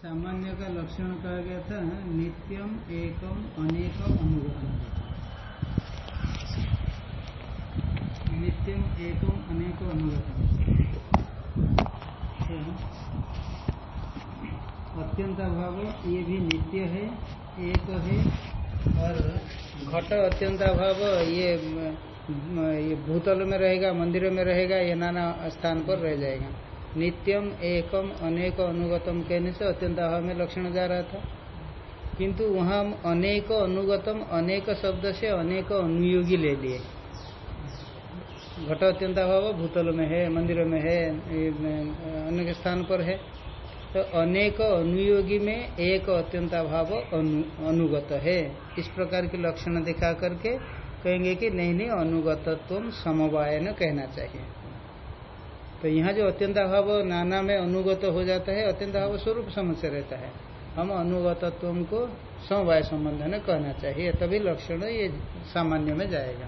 सामान्य का लक्षण कहा गया था, नित्यम एकम अनेक अनुगम नित्यम एकम अनेक अनुगतम। अत्यंत भाव, ये भी नित्य है, एक है, और घट अत्यंत भाव, ये ये भूतल में रहेगा, मंदिर में रहेगा, ये नाना स्थान पर रह जाएगा। नित्यम एकम अनेक अनुगतम। कहने से अत्यंत अभाव में लक्षण जा रहा था। किंतु वहाँ अनेक अनुगतम अनेक शब्द से अनेक अनुयोगी ले लिए। घट अत्यंत अभाव भूतल में है मंदिर में है अनेक स्थान पर है। तो अनेक अनुयोगी में एक अत्यंत अभाव अनु, अनुगत है। इस प्रकार के लक्षण दिखा करके कहेंगे कि नहीं नहीं अनुगतत्व समवायन कहना चाहिए। तो यहाँ जो अत्यंत अभाव नाना में अनुगत हो जाता है अत्यंत अभाव स्वरूप समझ रहता है। हम अनुगतत्व को समवाय संबंध में कहना चाहिए, तभी लक्षण ये सामान्य में जाएगा।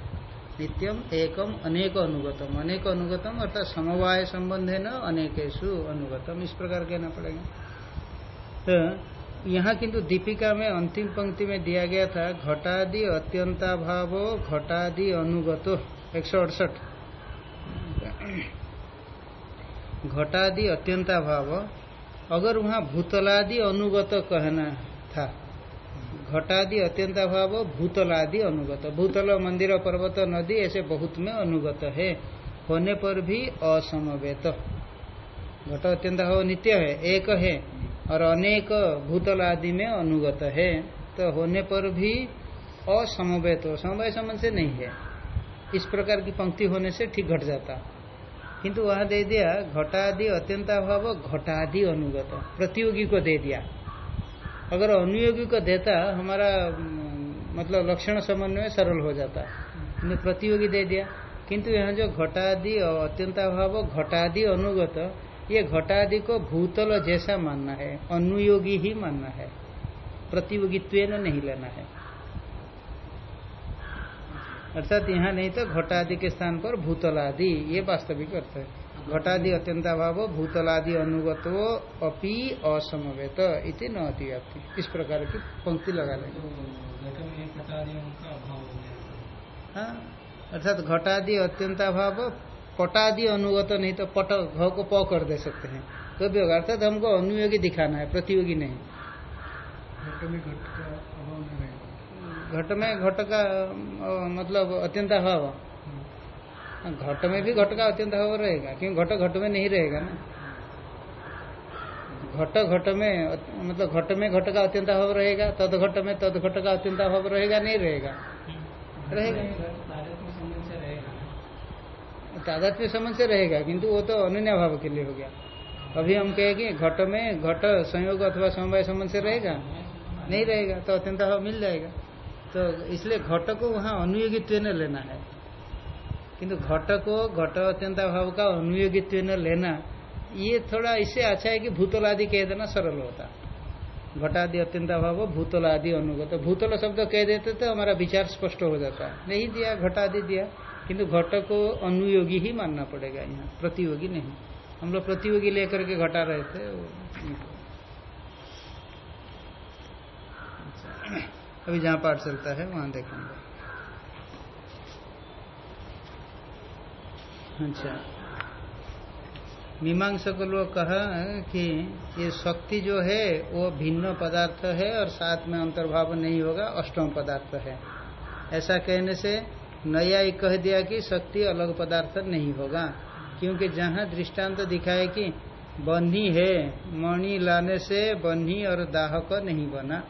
नित्यम, एकम, अनेक अनुगतम। अनेक अनुगतम अर्थात समवाय संबंध है न अनेकेशु अनुगतम। इस प्रकार कहना पड़ेगा। तो यहाँ किंतु दीपिका में अंतिम पंक्ति में दिया गया था, घटादि अत्यंताभाव, घटादि अनुगतो, एक सौ अड़सठ। घटादि अत्यंता भाव अगर वहाँ भूतलादि अनुगत कहना था। घटादि अत्यंता भाव भूतलादि अनुगत। भूतल, मंदिर, पर्वत, नदी, ऐसे बहुत में अनुगत है। होने पर भी असमवेत। घट अत्यंत भाव नित्य है, एक है, और अनेक भूतल आदि में अनुगत है। तो होने पर भी असमवेत। समवाय संबंध से नहीं है। इस प्रकार की पंक्ति होने से ठीक घट जाता। किंतु वहाँ दे दिया, घटादि अत्यंत भाव घटादि अनुगत। प्रतियोगी को दे दिया। अगर अनुयोगी को देता, हमारा मतलब लक्षण समन्वय सरल हो जाता। ने प्रतियोगी दे दिया। किंतु यहाँ जो घटादि अत्यंताभाव, घटादि अनुगत, ये घटादि को भूतल जैसा मानना है। अनुयोगी ही मानना है। प्रतियोगित्व नहीं लेना है। अर्थात यहाँ नहीं तो घटादि के स्थान पर भूतलादि ये वास्तविक अर्थ है। घटादि अत्यंताभाव भूतलादि अनुगतो अपि असमवेत इति न अतिव्याप्ति। इस प्रकार की पंक्ति लगा लेंगे। हाँ। अर्थात घटादि अत्यंताभाव पटादि अनुगत नहीं तो पट घ को प कर दे सकते हैं। तो भी होगा अर्थात हमको अनुयोगी दिखाना है प्रतियोगी नहीं। घट में घट का अभाव नहीं घट में घट मतलब में भी घट का अत्यंत अभाव रहेगा, क्योंकि घट घट में नहीं रहेगा ना। घट घट में मतलब घट में घट का अत्यंत अभाव रहेगा, तद घट में तद घट का अत्यंत अभाव रहेगा, नहीं रहेगा। रहेगा। तादात्म्य समझ से रहेगा, किंतु वो तो अनन्य भाव के लिए हो गया। अभी हम कहे कि घट में घट संयोग अथवा समवाय संबंध से रहेगा? नहीं रहेगा तो अत्यंत अभाव मिल जाएगा। तो इसलिए घट को वहाँ अनुयोगित्व न लेना है। किंतु घट को घट अत्यंत भाव का अनुयोगित्व न लेना, ये थोड़ा इससे अच्छा है कि भूतल आदि कह देना सरल होता। घटादि अत्यंत भाव भूतल आदि अनुगत। भूतल शब्द कह देते तो हमारा विचार स्पष्ट हो जाता। नहीं दिया, घटादि दिया। किंतु घट को अनुयोगी ही मानना पड़ेगा यहाँ। प्रतियोगी नहीं। हम लोग प्रतियोगी लेकर के घटा रहे थे अच्छा। अभी जहाँ पाठ चलता है, वहाँ देखेंगे। अच्छा। मीमांसा को लोग कहा कि ये शक्ति जो है, वो भिन्न पदार्थ है और साथ में अंतर्भाव नहीं होगा, अष्टम पदार्थ है। ऐसा कहने से नया ही कह दिया कि शक्ति अलग पदार्थ नहीं होगा, क्योंकि जहाँ दृष्टांत तो दिखाए कि बन्ही है, मणि लाने से बन्ही और दाहक नहीं बना।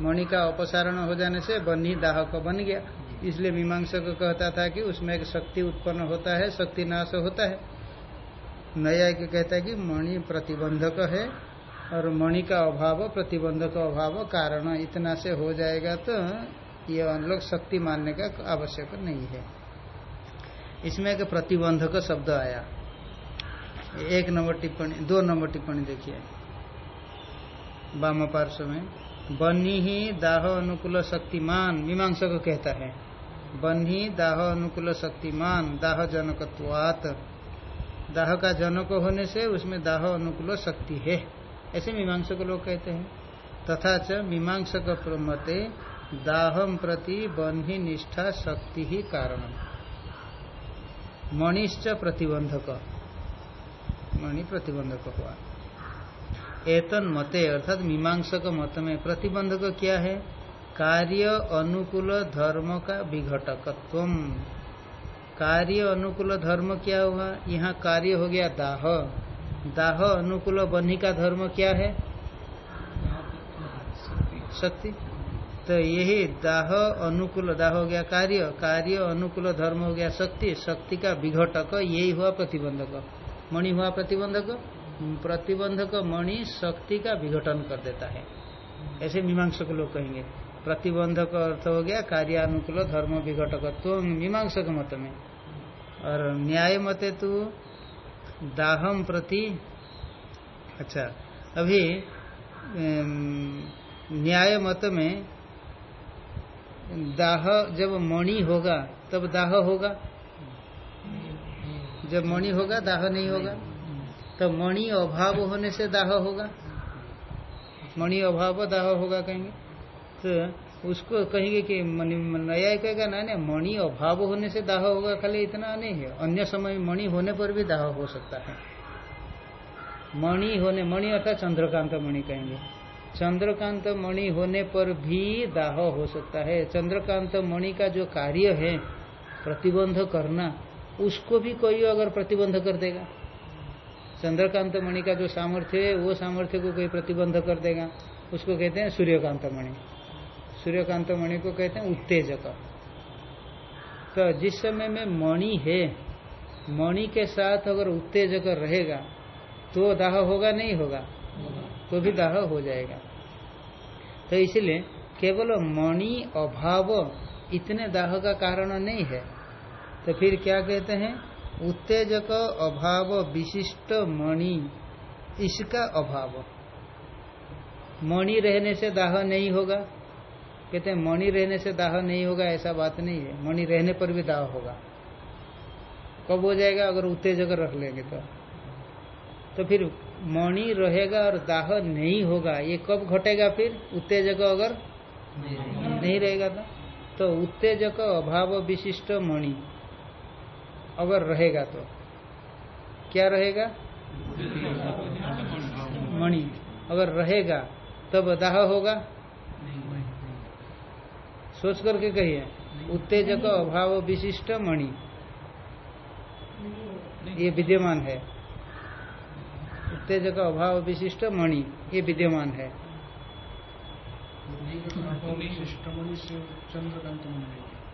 मणि का अपसारण हो जाने से बन्ही दाहक बन गया। इसलिए मीमांसा को कहता था कि उसमें एक शक्ति उत्पन्न होता है, शक्ति नाश होता है। नया के कहता है कि मणि प्रतिबंधक है और मणि का अभाव, प्रतिबंधक अभाव कारण इतना से हो जाएगा तो ये हम शक्ति मानने का आवश्यक नहीं है। इसमें एक प्रतिबंधक शब्द आया। एक नंबर टिप्पणी, दो नंबर टिप्पणी देखिए। वाम पार्श्व में। बनी ही दाह अनुकूल शक्तिमान मीमांसा को कहता है। बन्ही दाह अनुकूल शक्तिमान दाह जनकत्वात दाह का जनक होने से उसमें दाह अनुकूल शक्ति है। ऐसे मीमांस को लोग कहते हैं। तथा च मीमांसक मते दाहम प्रति बन्ही निष्ठा शक्ति ही कारण मणिश्च प्रतिबंधक। मणि प्रतिबंधक हुआ। एतन मते, अर्थात मीमांसक मत में प्रतिबंधक क्या है? कार्य अनुकूल धर्म का विघटकत्व कार्य अनुकूल धर्म क्या हुआ? यहाँ कार्य हो गया दाह। दाह अनुकूल बन्ही का धर्म क्या है? शक्ति तो यही दाह अनुकूल, दाह हो गया कार्य कार्य अनुकूल धर्म हो गया शक्ति शक्ति का विघटक यही हुआ प्रतिबंधक। मणि हुआ प्रतिबंधक। प्रतिबंधक मणि शक्ति का विघटन कर देता है। ऐसे मीमांसक लोग कहेंगे, प्रतिबंधक अर्थ हो गया कार्यानुकूल धर्म विघटक तो मीमांसक मत में। और न्याय मते तो दाहम प्रति अच्छा अभी न्याय मत में दाह जब मणि होगा, तब दाह होगा? जब मणि होगा, दाह नहीं होगा? तो मणि अभाव होने से दाह होगा। मणि अभाव दाह होगा कहेंगे। तो उसको कहेंगे कि नया कहेगा ना ना मणि अभाव होने से दाह होगा, खाली इतना नहीं है। अन्य समय मणि होने पर भी दाह हो सकता है। मणि होने मणि अर्थात चंद्रकांत मणि कहेंगे। चंद्रकांत मणि होने पर भी दाह हो सकता है। चंद्रकांत मणि का जो कार्य है, प्रतिबंध करना, उसको भी कोई अगर प्रतिबंध कर देगा। चंद्रकांत मणि का जो सामर्थ्य है, वो सामर्थ्य को कोई प्रतिबंध कर देगा। उसको कहते हैं सूर्यकांत मणि सूर्यकांत मणि को कहते हैं उत्तेजक। तो जिस समय में मणि है, मणि के साथ अगर उत्तेजक रहेगा तो दाह होगा, नहीं होगा? तो भी दाह हो जाएगा। तो इसलिए केवल मणि अभाव इतने दाह का कारण नहीं है। तो फिर क्या कहते हैं? उत्तेजक अभाव विशिष्ट मणि इसका अभाव। मणि रहने से दाह नहीं होगा। कहते हैं मणि रहने से दाह नहीं होगा ऐसा बात नहीं है। मणि रहने पर भी दाह होगा। कब हो जाएगा? अगर उत्तेजक रख लेंगे तो। तो फिर मणि रहेगा और दाह नहीं होगा ये कब घटेगा फिर? उत्तेजक अगर नहीं रहेगा तो। तो उत्तेजक अभाव विशिष्ट मणि। अगर रहेगा तो। क्या रहेगा? मणि। अगर रहेगा, तब दाह होगा? सोच करके कहिए। उत्तेजक अभाव विशिष्ट मणि। ये विद्यमान है। उत्तेजक अभाव विशिष्ट मणि, ये विद्यमान है।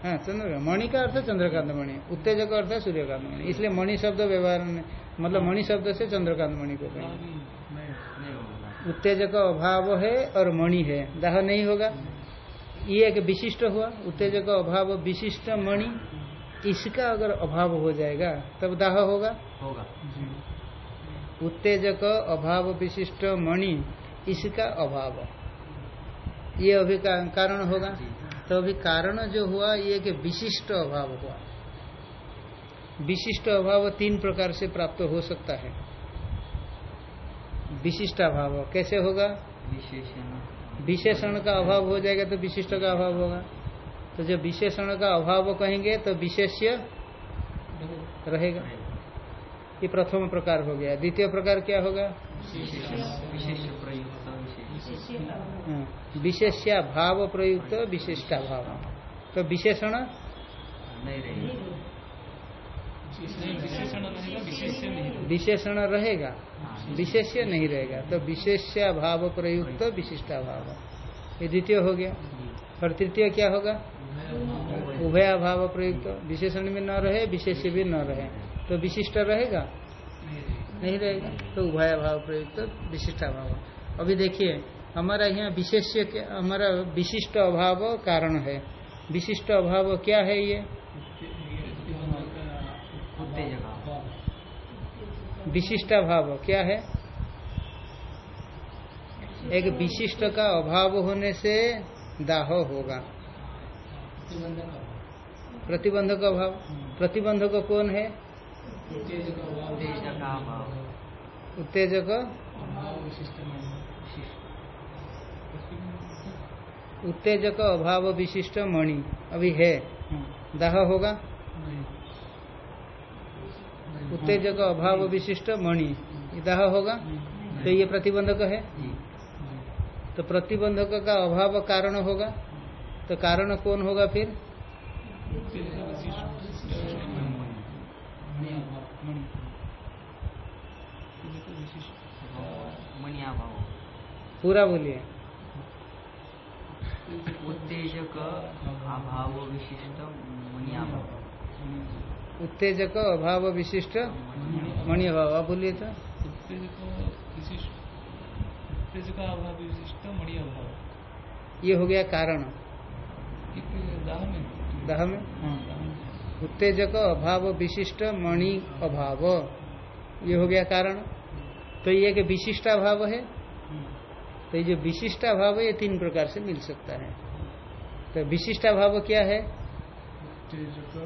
हाँ चंद्र मणि का अर्थ चंद्रकांत मणि उत्तेजक का अर्थ है सूर्यकांत मणि इसलिए मणि शब्द व्यवहार में मतलब मणि शब्द से चंद्रकांत मणि को कहेंगे। उत्तेजक अभाव है और मणि है। दाह नहीं होगा। ये एक विशिष्ट हुआ। उत्तेजक अभाव विशिष्ट मणि। इसका अगर अभाव हो जाएगा तब दाह होगा। होगा। उत्तेजक अभाव विशिष्ट मणि इसका अभाव। ये अभी कारण होगा। तो अभी कारण जो हुआ ये कि विशिष्ट अभाव हुआ। विशिष्ट अभाव तीन प्रकार से प्राप्त हो सकता है। विशिष्ट अभाव कैसे होगा? विशेषण। विशेषण का अभाव हो जाएगा तो विशिष्ट का अभाव होगा। तो जब विशेषण का अभाव कहेंगे तो विशेष्य रहेगा। ये प्रथम प्रकार हो गया। द्वितीय प्रकार क्या होगा? विशेष्या हाँ, भाव प्रयुक्त विशिष्टा भाव। तो विशेषण? विशेषण रहेगा विशेष्य नहीं रहेगा। तो विशेष्या भाव प्रयुक्त विशिष्टा भाव। ये द्वितीय हो गया। और तृतीय क्या होगा? उभया। भाव प्रयुक्त। विशेषण भी न रहे विशेष्य भी न रहे। तो विशिष्ट रहेगा। नहीं रहेगा। तो उभया भाव प्रयुक्त विशिष्टा भाव। अभी देखिए हमारा यहाँ विशेष्य हमारा विशिष्ट अभाव कारण है। विशिष्ट अभाव क्या है ये? विशिष्ट अभाव क्या है? एक विशिष्ट का अभाव होने से दाह होगा। प्रतिबंधक अभाव। प्रतिबंधक कौन है? उत्तेजक। उत्तेजक अभाव विशिष्ट मणि। अभी है। दाह होगा? उत्तेजक अभाव विशिष्ट मणि। दाह होगा? तो ये प्रतिबंधक है? तो प्रतिबंधक का अभाव कारण होगा? तो कारण कौन होगा फिर? पूरा बोलिए। उत्तेजक अभाव विशिष्ट मणियाभाव। उत्तेजक अभाव विशिष्ट मणि अभाव आप बोलिए तो। उत्तेजक अभाव विशिष्ट मणि अभाव ये हो गया कारण। दाह में। दाह में? उत्तेजक अभाव विशिष्ट मणि अभाव। ये हो गया कारण। तो ये कि विशिष्टा भाव है। तो ये जो विशिष्टा भाव है ये तीन प्रकार से मिल सकता है। तो विशिष्टा भाव क्या है? उत्तेजक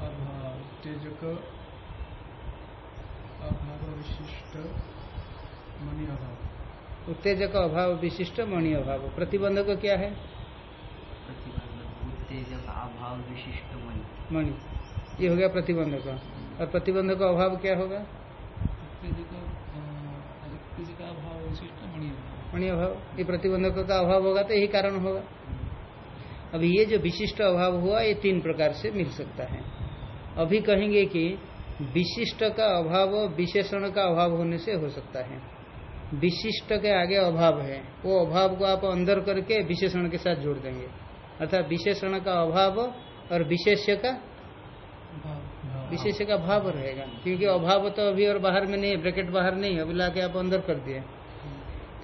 अभाव उत्तेजक अभाव विशिष्ट मणि अभाव उत्तेजक अभाव विशिष्ट मणि अभाव प्रतिबंधक क्या है? उत्तेजक अभाव विशिष्ट मणि। मणि। ये हो गया प्रतिबंधक। और प्रतिबंधक का अभाव क्या होगा? उत्तेजक उत्तेजक अभाव विशिष्ट मणि अभाव मणि अभाव ये प्रतिबंधक का अभाव होगा तो यही कारण होगा। अभी ये जो विशिष्ट अभाव हुआ ये तीन प्रकार से मिल सकता है। अभी कहेंगे कि विशिष्ट का अभाव विशेषण का अभाव होने से हो सकता है। विशिष्ट के आगे अभाव है वो अभाव को आप अंदर करके विशेषण के साथ जोड़ देंगे। अर्थात विशेषण का अभाव और विशेष्य का विशेष का भाव रहेगा क्योंकि अभाव तो अभी और बाहर में नहीं है ब्रैकेट बाहर नहीं अभी लाके आप अंदर कर दिए।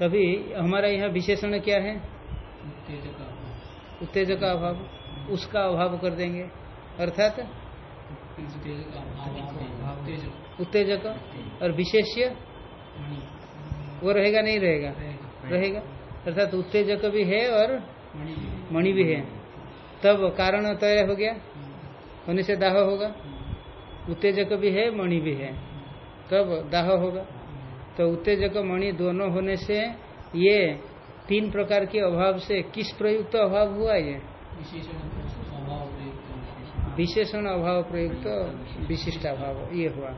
तभी हमारा यहाँ विशेषण क्या है? उत्तेजक का अभाव, उसका अभाव कर देंगे। अर्थात उत्तेजक और विशेष्य मणि वो रहेगा, नहीं रहेगा? रहेगा। अर्थात उत्तेजक भी है और मणि भी है। तब कारण तय हो गया। होने से दाह होगा। उत्तेजक भी है, मणि भी है। तब दाह होगा। तो उत्तेजक, मणि दोनों होने से ये तीन प्रकार के अभाव से किस प्रयुक्त अभाव हुआ ये? विशेषण अभाव प्रयुक्त विशेषण अभाव। विशिष्टाभाव ये हुआ।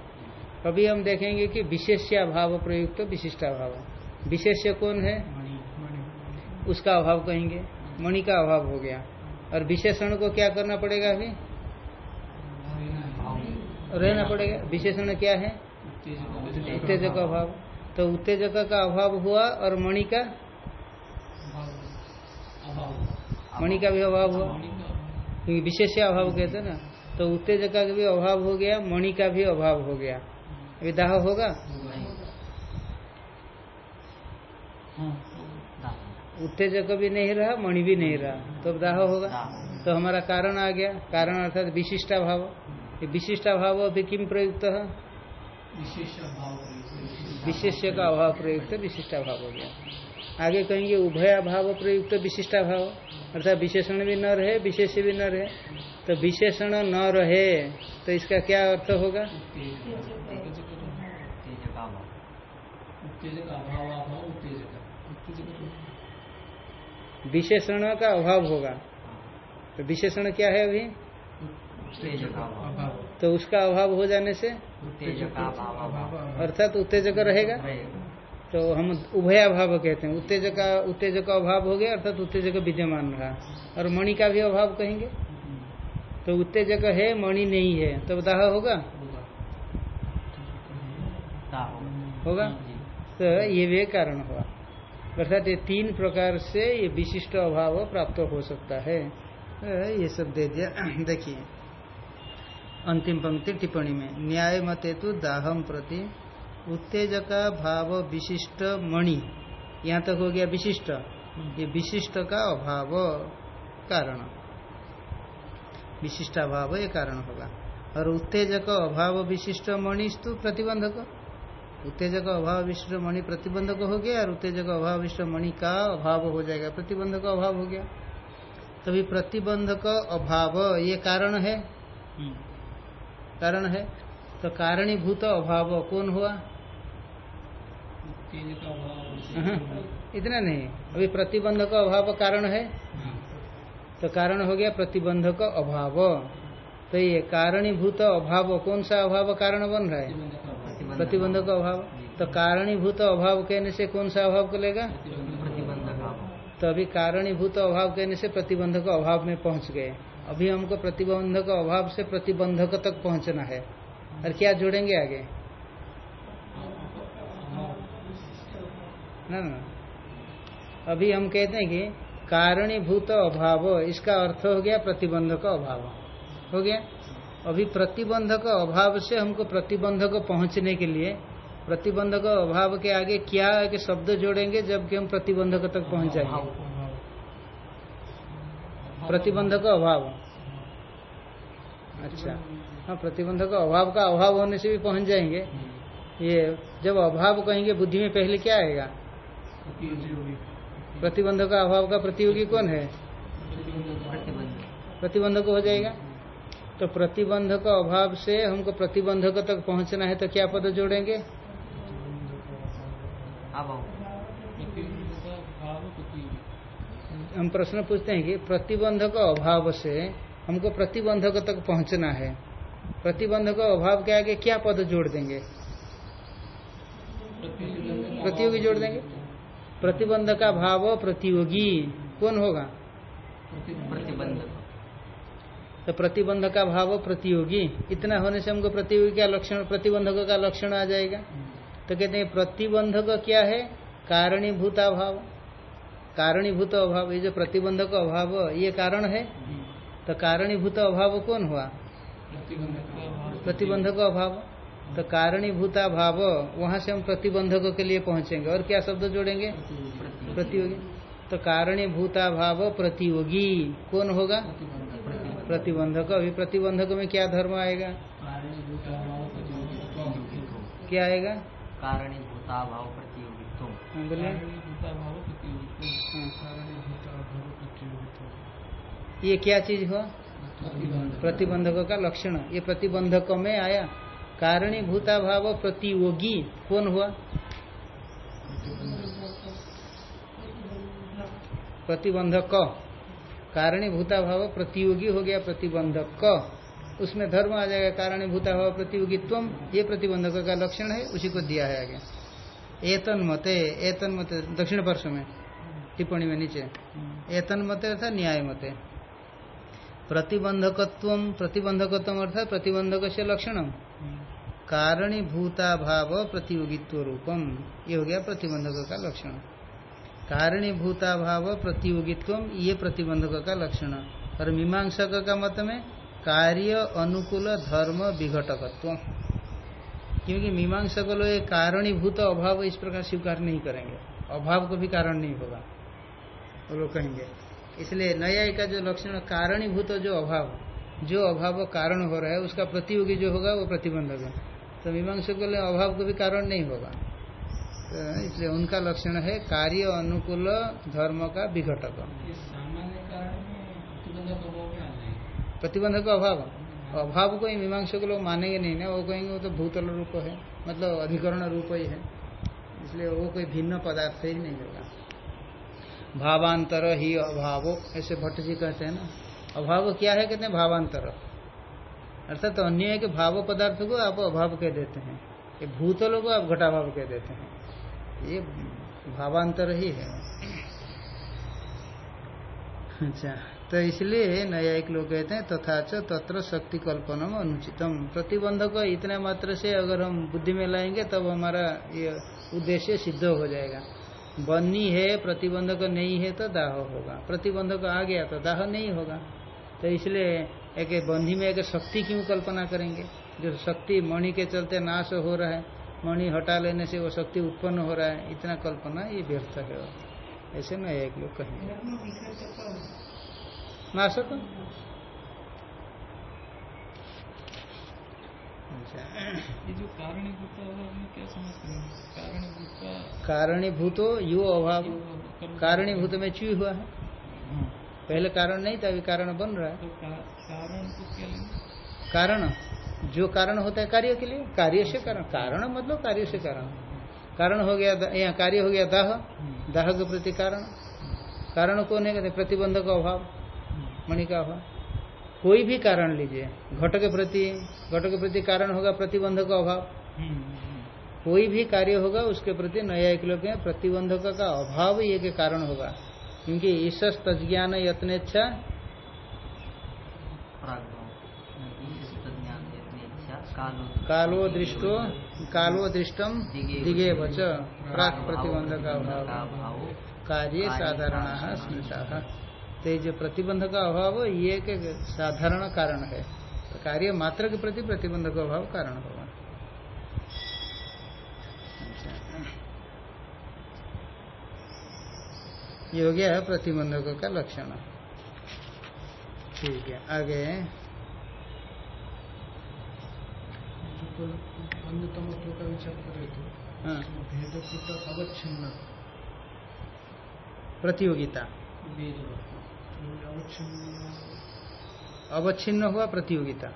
अभी हम देखेंगे कि विशेष्याभाव प्रयुक्त विशिष्टाभाव विशेष्य कौन है? उसका अभाव कहेंगे। मणि का अभाव हो गया। और विशेषण को क्या करना पड़ेगा अभी? रहना पड़ेगा। विशेषण क्या है? उत्तेजक उत्तेजक अभाव। तो उत्तेजक का अभाव हुआ और मणि का अभाव मणि का भी अभाव हुआ। क्योंकि विशेष अभाव कहते हैं ना। तो उत्तेजक का भी अभाव हो गया मणि का भी अभाव हो गया। अभी दाह होगा? उत्तेजक भी नहीं रहा मणि भी नहीं रहा। तो दाह होगा। तो हमारा कारण आ गया। कारण अर्थात विशिष्टा भाव ये विशिष्टा भाव अभी किम प्रयुक्त है? विशेष अभाव का अभाव प्रयुक्त विशिष्टा भाव हो गया। आगे कहेंगे उभय भाव प्रयुक्त विशिष्टा भाव। अर्थात विशेषण भी न रहे विशेष भी न रहे। तो विशेषण न रहे तो इसका क्या अर्थ होगा? विशेषण का अभाव होगा। तो विशेषण क्या है अभी? तो उसका अभाव हो जाने से? अर्थात उत्तेजक रहेगा? तो हम उभयाभाव कहते हैं। उत्तेजक का उत्तेजक का अभाव हो गया, अर्थात उत्तेजक विद्यमान रहा। और मणि का भी अभाव कहेंगे? तो उत्तेजक है, मणि नहीं है। तब दाह होगा? होगा? तो ये भी कारण हुआ। अर्थात ये तीन प्रकार से ये विशिष्ट अभाव प्राप्त हो सकता है। तो ये सब दे दिया। देखिए, अंतिम पंक्ति टिप्पणी में। न्याय मते तो दाहम प्रति उत्तेजका भाव विशिष्ट मणि। यहाँ तक हो गया विशिष्ट। ये विशिष्ट का अभाव कारण। विशिष्टाभाव ये कारण होगा। और उत्तेजक अभाव विशिष्ट मणिस्तु प्रतिबंधक। उत्तेजक अभाव विशिष्ट मणि प्रतिबंधक हो गया, और उत्तेजक अभाव विशिष्ट मणि का अभाव हो जाएगा। प्रतिबंधक अभाव हो गया। तभी प्रतिबंधक अभाव ये कारण है। कारण है। तो कारणीभूत अभाव कौन हुआ उत्तेज का अभाव हाँ, इतना नहीं। अभी प्रतिबंध का अभाव कारण है। तो कारण हो गया प्रतिबंध का अभाव। तो ये कारणीभूत अभाव कौन सा अभाव कारण बन रहा है? प्रतिबंध का अभाव। प्रतिबंध का तो कारणीभूत अभाव कहने से कौन सा अभाव को लेगा प्रतिबंध तो अभी कारणीभूत अभाव कहने से प्रतिबंधक अभाव में पहुँच गए। अभी हमको प्रतिबंधक अभाव से प्रतिबंधक तक पहुँचना है। और क्या जोड़ेंगे आगे? ना ना अभी हम कहते हैं कि कारणीभूत अभाव इसका अर्थ हो गया प्रतिबंधक अभाव। हो गया? अभी प्रतिबंधक अभाव से हमको प्रतिबंधक पहुँचने के लिए प्रतिबंधक अभाव के आगे क्या एक शब्द जोड़ेंगे जबकि हम प्रतिबंधक तक पहुँच जाएँगे? प्रतिबंधक अभाव। अच्छा। हाँ प्रतिबंधक अभाव का अभाव होने से भी पहुँच जाएँगे। ये जब अभाव कहेंगे बुद्धि में पहले क्या आएगा? प्रतिबंधक का अभाव का प्रतियोगी कौन है? प्रतिबंधक। हो जाएगा। तो प्रतिबंधक अभाव से हमको प्रतिबंधक तक पहुँचना है तो क्या पद जोड़ेंगे? प्रतिबंध का हम प्रश्न पूछते हैं कि प्रतिबंधक अभाव से हमको प्रतिबंधक तक पहुँचना है। प्रतिबंधक अभाव के आगे क्या पद जोड़ देंगे? प्रतियोगी जोड़ देंगे। प्रतिबंध का भाव प्रतियोगी। कौन होगा? प्रतिबंध तो प्रतिबंध का भाव प्रतियोगी। इतना होने से हमको प्रतियोगी का लक्षण प्रतिबंधक का लक्षण आ जाएगा? तो कहते हैं प्रतिबंधक क्या है? कारणीभूत अभाव। कारणीभूत अभाव ये जो प्रतिबंधक अभाव ये कारण है? तो कारणीभूत अभाव कौन हुआ? प्रतिबंधक अभाव। तो कारणीभूता भाव वहाँ से हम प्रतिबंधक के लिए पहुँचेंगे। और क्या शब्द जोड़ेंगे? प्रतियोगी। तो कारणीभूता भाव प्रतियोगी। कौन होगा? प्रतिबंधक। अभी प्रतिबंधक में क्या धर्म आएगा? क्या आएगा? हाँ, कारणीभूत अभाव प्रतियोगित्व। हाँ। प्रतियोगित्व। ये क्या चीज़ हुआ प्रतिबंध प्रतिबंधक का लक्षण। ये प्रतिबंधक में आया। कारणीभूता भाव प्रतियोगी। कौन हुआ? प्रतिबंधक। कारणीभूता भाव प्रतियोगी हो गया प्रतिबंधक। उसमें धर्म आ जाएगा कारणीभूता भाव प्रतियोगित्व ये प्रतिबंधक का लक्षण है, उसी को दिया है आगे। एतन मते एतन मते दक्षिण पार्श्व में, टिप्पणी में नीचे। एतन मते अर्थात न्याय मते प्रतिबंधकत्व प्रतिबंधकत्व अर्थात प्रतिबंधक से लक्षणम। कारणीभूता भाव प्रतियोगित्व रूपम। ये हो गया प्रतिबंधक का लक्षण। कारणीभूता भाव प्रतियोगित्व ये प्रतिबंधक का लक्षण। और मीमांसक का मत में कार्य, अनुकूल, धर्म, विघटकत्व। क्योंकि मीमांसक लोग कारणीभूत अभाव इस प्रकार स्वीकार नहीं करेंगे। अभाव को भी कारण नहीं होगा। वो लोग कहेंगे। इसलिए नया का जो लक्षण, कारणीभूत जो अभाव जो अभाव कारण हो रहा है, उसका प्रतियोगी जो होगा वो प्रतिबंधक है। तो मीमांसक के लिए अभाव को भी कारण नहीं होगा। तो इसलिए उनका लक्षण है कार्य अनुकूल धर्म का विघटक। प्रतिबंध प्रतिबंधक का अभाव? अभाव को ही मीमांसक लोग मानेंगे नहीं ना वो कहेंगे वो तो भूतल रूप है मतलब अधिकरण रूप ही है। इसलिए वो कोई भिन्न पदार्थ ही नहीं होगा। भावांतर ही अभाव ऐसे भट्ट जी कहते हैं ना। अभाव क्या है? कहते हैं भावांतर। अर्थात तो अन्य कि भाव पदार्थ को आप अभाव कह देते हैं। ये भूतलों को आप घटाभाव कह देते हैं। ये भावांतर ही है। अच्छा तो इसलिए नया एक लोग कहते हैं, तथा च तत्र शक्ति कल्पनम अनुचितम। प्रतिबंधक इतने मात्र से अगर हम बुद्धि में लाएँगे, तब हमारा ये उद्देश्य सिद्ध हो जाएगा। बनी है, प्रतिबंधक नहीं है तो दाह होगा। प्रतिबंधक आ गया तो दाह नहीं होगा। तो इसलिए एक बंधी में एक शक्ति क्यों कल्पना करेंगे? जो शक्ति मणि के चलते नाश हो रहा है मणि हटा लेने से वो शक्ति उत्पन्न हो रहा है इतना कल्पना ये व्यर्थ है। ऐसे में एक लोग कहेंगे। नाश तो अच्छा। कारणीभूत हैं? यो अभाव। कारणीभूत में चू हुआ है। हाँ। पहले कारण नहीं था अभी कारण बन रहा है। तो का- कारण क्या कारण? जो कारण होता है कार्य के लिए कार्य से कारण। कारण मतलब कार्य से कारण। कारण हो गया यहाँ कार्य हो गया दाह। दाह के प्रति कारण। कारण कौन है कहते प्रतिबंध का अभाव मणि का अभाव। कोई भी कारण लीजिए घट के प्रति घट के प्रति कारण होगा प्रतिबंध का अभाव कोई भी कार्य होगा उसके प्रति नया एक लोग प्रतिबंधक का अभाव ये के कारण होगा। क्योंकि ईशस तज्ञान यत्नेच्छा कालो कालो दृष्टो कालो दृष्टम दिगे वच। प्राक प्रतिबंध का का अभाव कार्य साधारण स्मृता। तो जो प्रतिबंध का अभाव ये एक साधारण कारण है। तो कार्य मात्र के प्रति प्रतिबंध का अभाव कारण होगा। ये हो गया प्रतिबंधक का लक्षण। ठीक है आगे। अन्यतमत्व का विचार करें तो भेदकृत अवच्छिन्न प्रतियोगिता। अवच्छिन्न हुआ प्रतियोगिता।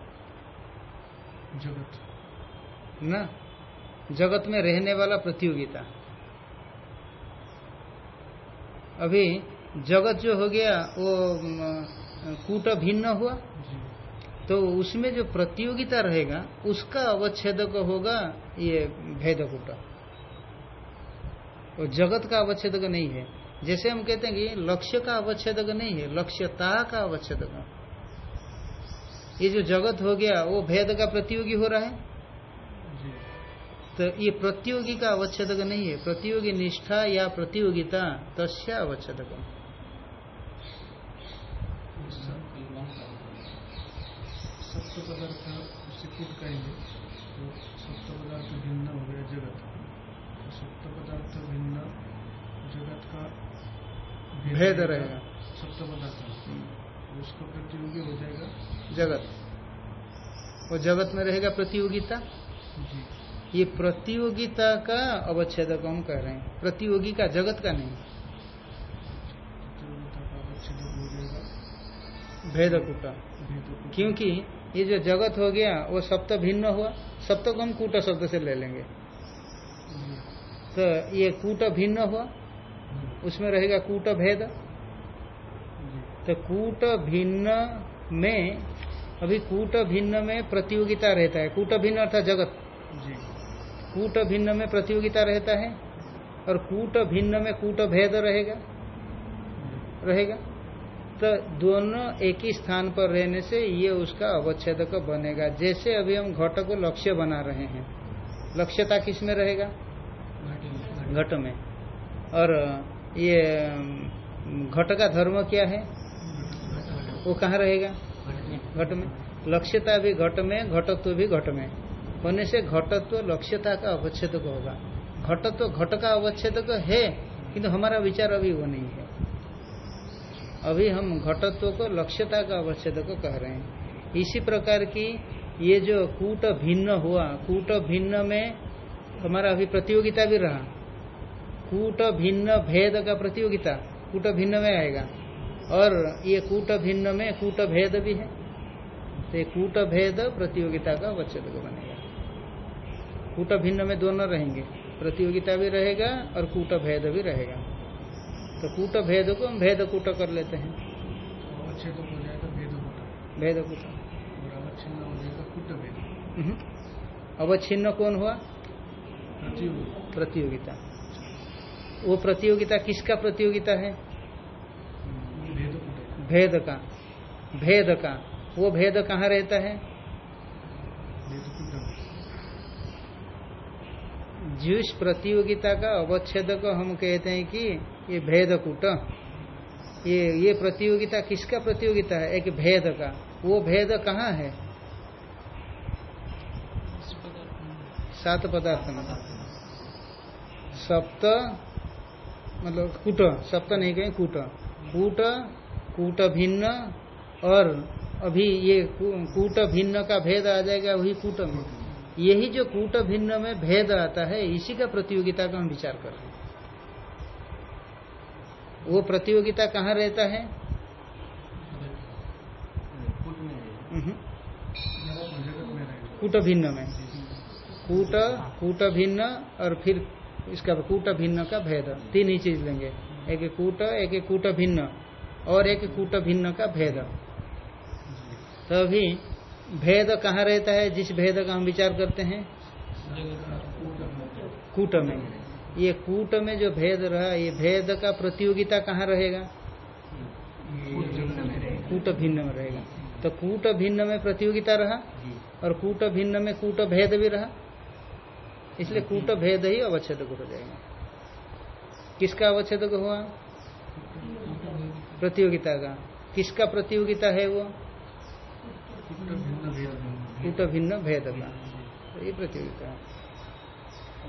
जगत। न? जगत में रहने वाला प्रतियोगिता। अभी जगत जो हो गया वो कूट भिन्न हुआ। तो उसमें जो प्रतियोगिता रहेगा उसका अवच्छेदक होगा ये भेदकूट वो जगत का अवच्छेदक नहीं है। जैसे हम कहते हैं कि लक्ष्य का अवच्छेदक नहीं है लक्ष्यता का अवच्छेदक ये जो जगत हो गया वो भेद का प्रतियोगी हो रहा है। तो ये प्रतियोगी का अवच्छेदक नहीं है। प्रतियोगी निष्ठा या प्रतियोगिता तस्या अवच्छेदक। पदार्थ कहेंगे तो पदार्थ भिन्न हो गया जगत तो सप्त पदार्थ भिन्न जगत का भेद रहेगा। सप्त पदार्थ तो उसका प्रतियोगी हो जाएगा। जगत। वो जगत में रहेगा प्रतियोगिता? जी। ये प्रतियोगिता का अवच्छेदक हम कह रहे हैं। प्रतियोगी का जगत का नहीं। अवच्छेद भेदकूट। क्योंकि ये जो जगत हो गया, वो सप्त भिन्न हुआ। सप्त को हम कूट शब्द से ले लेंगे। तो ये कूट भिन्न हुआ। उसमें रहेगा कूट भेद। तो कूट भिन्न में, अभी कूट भिन्न में प्रतियोगिता रहता है। कूट भिन्न अर्थात जगत। जी। कूट भिन्न में प्रतियोगिता रहता है और कूट भिन्न में कूट भेद रहेगा रहेगा। तो दोनों एक ही स्थान पर रहने से ये उसका अवच्छेदक बनेगा। जैसे अभी हम घट को लक्ष्य बना रहे हैं, लक्ष्यता किसमें रहेगा? घट में। और ये घट का धर्म क्या है? वो कहाँ रहेगा? घट में। लक्ष्यता भी घट में, घटत्व भी घट में। होने से घटत्व लक्ष्यता का अवच्छेद होगा घटत्व घट का अवच्छेद है किंतु हमारा विचार अभी वो नहीं है अभी हम घटत्व को लक्ष्यता का अवच्छेदक कह रहे हैं इसी प्रकार की ये जो कूट भिन्न हुआ कूट भिन्न में हमारा अभी प्रतियोगिता भी रहा कूट भिन्न भेद का प्रतियोगिता कूट भिन्न में आएगा और ये कूट भिन्न में कूट भेद भी है तो कूट भेद प्रतियोगिता का अवच्छेदक बनेगा कूट भिन्न में दोनों रहेंगे। प्रतियोगिता भी रहेगा और कूट भेद भी रहेगा। तो कूट भेद को हम भेद कूट कर लेते हैं। भेद कूट हम्म। अवच्छिन्न कौन हुआ? प्रतियोगिता। वो प्रतियोगिता किसका प्रतियोगिता है? भेद का। भेद का। वो भेद कहाँ रहता है भेद कूट जिस प्रतियोगिता का अवच्छेदक हम कहते हैं कि ये भेद कूट। ये ये प्रतियोगिता किसका प्रतियोगिता है? एक भेद का। वो भेद कहाँ है? सात पदार्थ में। सप्त मतलब कूट। सप्त नहीं कहें, कूट। कूट कूट भिन्न और अभी ये कू- कूट भिन्न का भेद आ जाएगा, वही कूट। में यही जो कूट भिन्न में भेद आता है इसी का प्रतियोगिता का हम विचार कर रहे हैं। वो प्रतियोगिता कहाँ रहता है? कूट में रहेगा। उहुं, जगत में। रहेगा कूट भिन्न में कूट कूट भिन्न और फिर इसका कूट भिन्न का भेद। तीन ही चीज़ लेंगे। एक कूट एक कूट भिन्न और एक कूट भिन्न का भेद। तो अभी भेद कहाँ रहता है? जिस भेद का हम विचार करते हैं। कूट में ये कूट में जो भेद रहा, ये भेद का प्रतियोगिता कहाँ रहेगा? कूट भिन्न में रहेगा। तो कूट भिन्न में प्रतियोगिता रहा और कूट भिन्न में कूट भेद भी रहा। इसलिए कूट भेद ही अवच्छेद हो जाएगा। किसका अवच्छेद हुआ? प्रतियोगिता का। किसका प्रतियोगिता है वो? कूट भिन्न भेद का ये प्रतियोगिता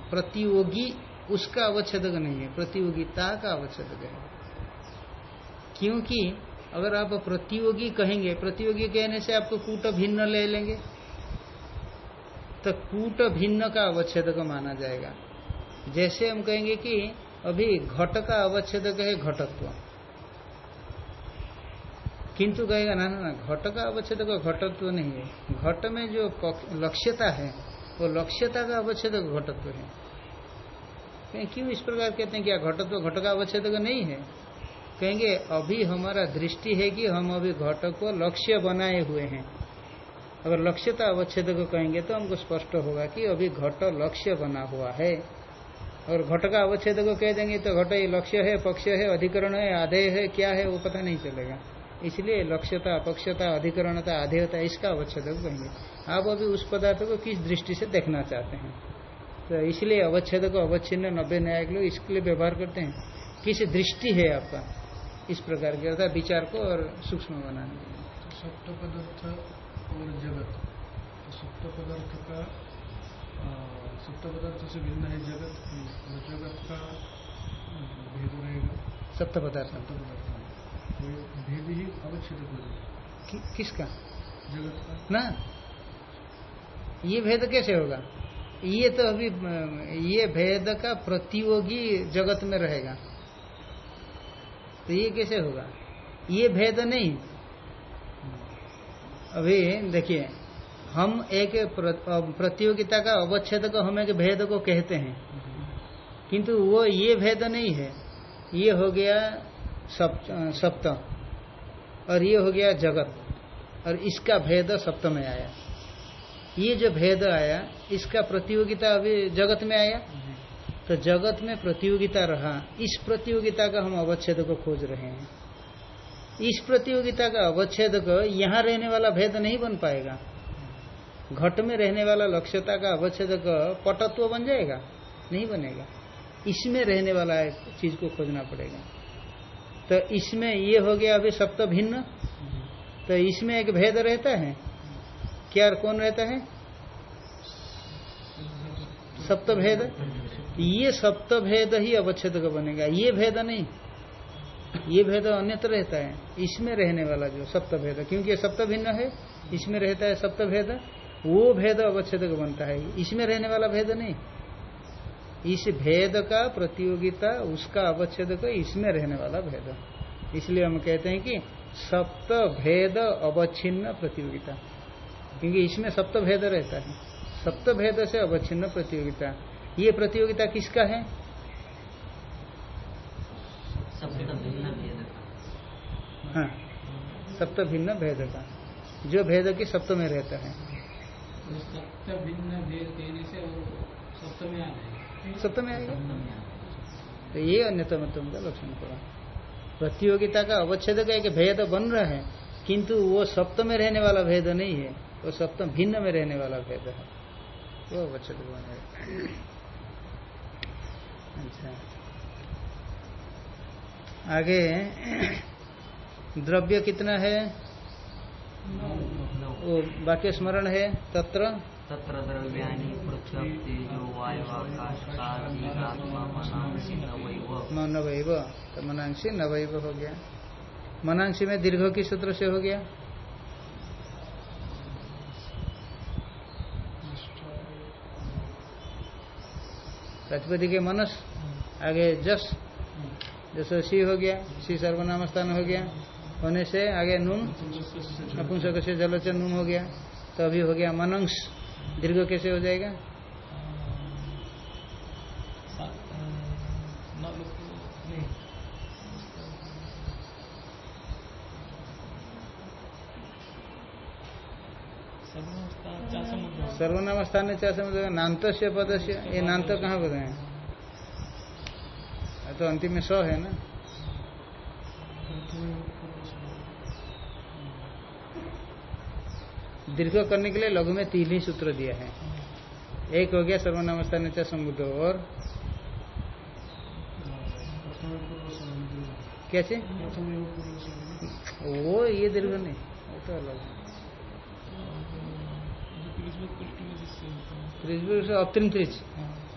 प्रतियोगी उसका अवच्छेदक नहीं है, प्रतियोगिता का अवच्छेदक है। क्योंकि अगर आप प्रतियोगी कहेंगे, प्रतियोगी कहने से आपको कूट भिन्न ले लेंगे तो कूट भिन्न का अवच्छेदक माना जाएगा। जैसे हम कहेंगे कि अभी घट का अवच्छेदक है घटत्व। किंतु कहेगा, ना ना घट का अवच्छेदक घटत्व नहीं है। घट में जो लक्ष्यता है, वो लक्ष्यता का अवच्छेदक घटत्व है। क्यों इस प्रकार कहते हैं क्या घटत्व घट का अवच्छेदक नहीं है? कहेंगे, अभी हमारा दृष्टि है कि हम अभी घट को लक्ष्य बनाए हुए हैं। अगर लक्ष्यता अवच्छेद को कहेंगे तो हमको स्पष्ट होगा कि अभी घट लक्ष्य बना हुआ है। और घट का अवच्छेद को कह देंगे तो घट ये लक्ष्य है पक्ष है, अधिकरण है, आधेय है, क्या है, वो पता नहीं चलेगा। इसलिए लक्ष्यता अपक्षता अधिकरणता आधेयता इसका अवच्छेद कहेंगे आप अभी उस पदार्थ को किस दृष्टि से देखना चाहते हैं? तो इसलिए अवच्छेद को अवच्छिन्न नब्बे न्यायिक लोग इसके लिए व्यवहार करते हैं। किस दृष्टि है आपका इस प्रकार के अर्थात विचार को और सूक्ष्म बनाने के लिए? तो सप्त पदार्थ और जगत। तो सप्त पदार्थ का सप्त पदार्थ से भिन्न है जगत जगत का भेद रहेगा। सप्त पदार्थ। सप्त पदार्थ। तो भेद ही अवच्छेद कि, किसका? जगत का। ना। ये भेद कैसे होगा? ये तो अभी ये भेद का प्रतियोगी जगत में रहेगा। तो ये कैसे होगा? ये भेद नहीं। अभी देखिए हम एक प्रतियोगिता का अवच्छेद को हम एक भेद को कहते हैं। किंतु वो ये भेद नहीं है। ये हो गया सप्त और ये हो गया जगत। और इसका भेद सप्त में आया। ये जो भेद आया, इसका प्रतियोगिता अभी जगत में आया? तो जगत में प्रतियोगिता रहा। इस प्रतियोगिता का हम अवच्छेद को खोज रहे हैं। इस प्रतियोगिता का अवच्छेद को यहाँ रहने वाला भेद नहीं बन पाएगा। घट में रहने वाला लक्ष्यता का अवच्छेद पटत्व बन जाएगा? नहीं बनेगा। इसमें रहने वाला चीज़ को खोजना पड़ेगा। तो इसमें ये हो गया अभी सप्त भिन्न। तो इसमें एक भेद रहता है। क्या कौन रहता है? सप्त भेद। ये सप्त भेद ही अवच्छेद का बनेगा। ये भेद नहीं। ये भेद अन्यत्र रहता है। इसमें रहने वाला जो सप्त भेद, क्योंकि ये सप्त भिन्न है, इसमें रहता है सप्त भेद। वो भेद अवच्छेद बनता है। इसमें रहने वाला भेद नहीं। इस भेद का प्रतियोगिता उसका अवच्छेद का इसमें रहने वाला भेद। इसलिए हम कहते हैं कि सप्त भेद अवच्छिन्न प्रतियोगिता। क्योंकि इसमें सप्त भेद रहता है। सप्त भेद से अवच्छिन्न प्रतियोगिता। ये प्रतियोगिता किसका है? सप्त भिन्न भेद का। हाँ सप्त भिन्न भेद का। जो भेद की सप्त में रहता है। सप्त भिन्न भेद कहने से वो सप्तमी आ जाएगा। सप्त में आएगा। तो ये अन्यतमत्व का लक्षण पड़ा। प्रतियोगिता का अवच्छेद का एक भेद बन रहा है किंतु वो सप्त में रहने वाला भेद नहीं है। वो सप्तम भिन्न में रहने वाला भेद है। वो अवच्छेद बनेगा अच्छा। आगे द्रव्य कितना है? वो वाक्य स्मरण है तत्र। तत्र द्रव्याणि पृथ्वी तेजो वायु आकाश आदि आत्मा मनांसि नवैव तो मनांशी हो गया। मनांशी में दीर्घ किस सूत्र से हो गया। प्रतिपति के मनस, आगे जस, जैसे सी हो गया, सी सर्वनाम स्थान हो गया। होने से आगे नून, नपुंसक से जलोचन नून हो गया। तो अभी हो गया मनंस। दीर्घ कैसे हो जाएगा? सर्वनाम स्थान में चाह समझ। नान्त से पदस्य, ये नान्त कहाँ पर है? तो अंतिम में स है ना? दीर्घ करने के लिए लघु में तीन ही सूत्र दिया है। एक हो गया सर्वनाम स्थान समुद्र और कैसे? वो ये दीर्घ नहीं। वो तो अलग है। त्रिज से त्रिज।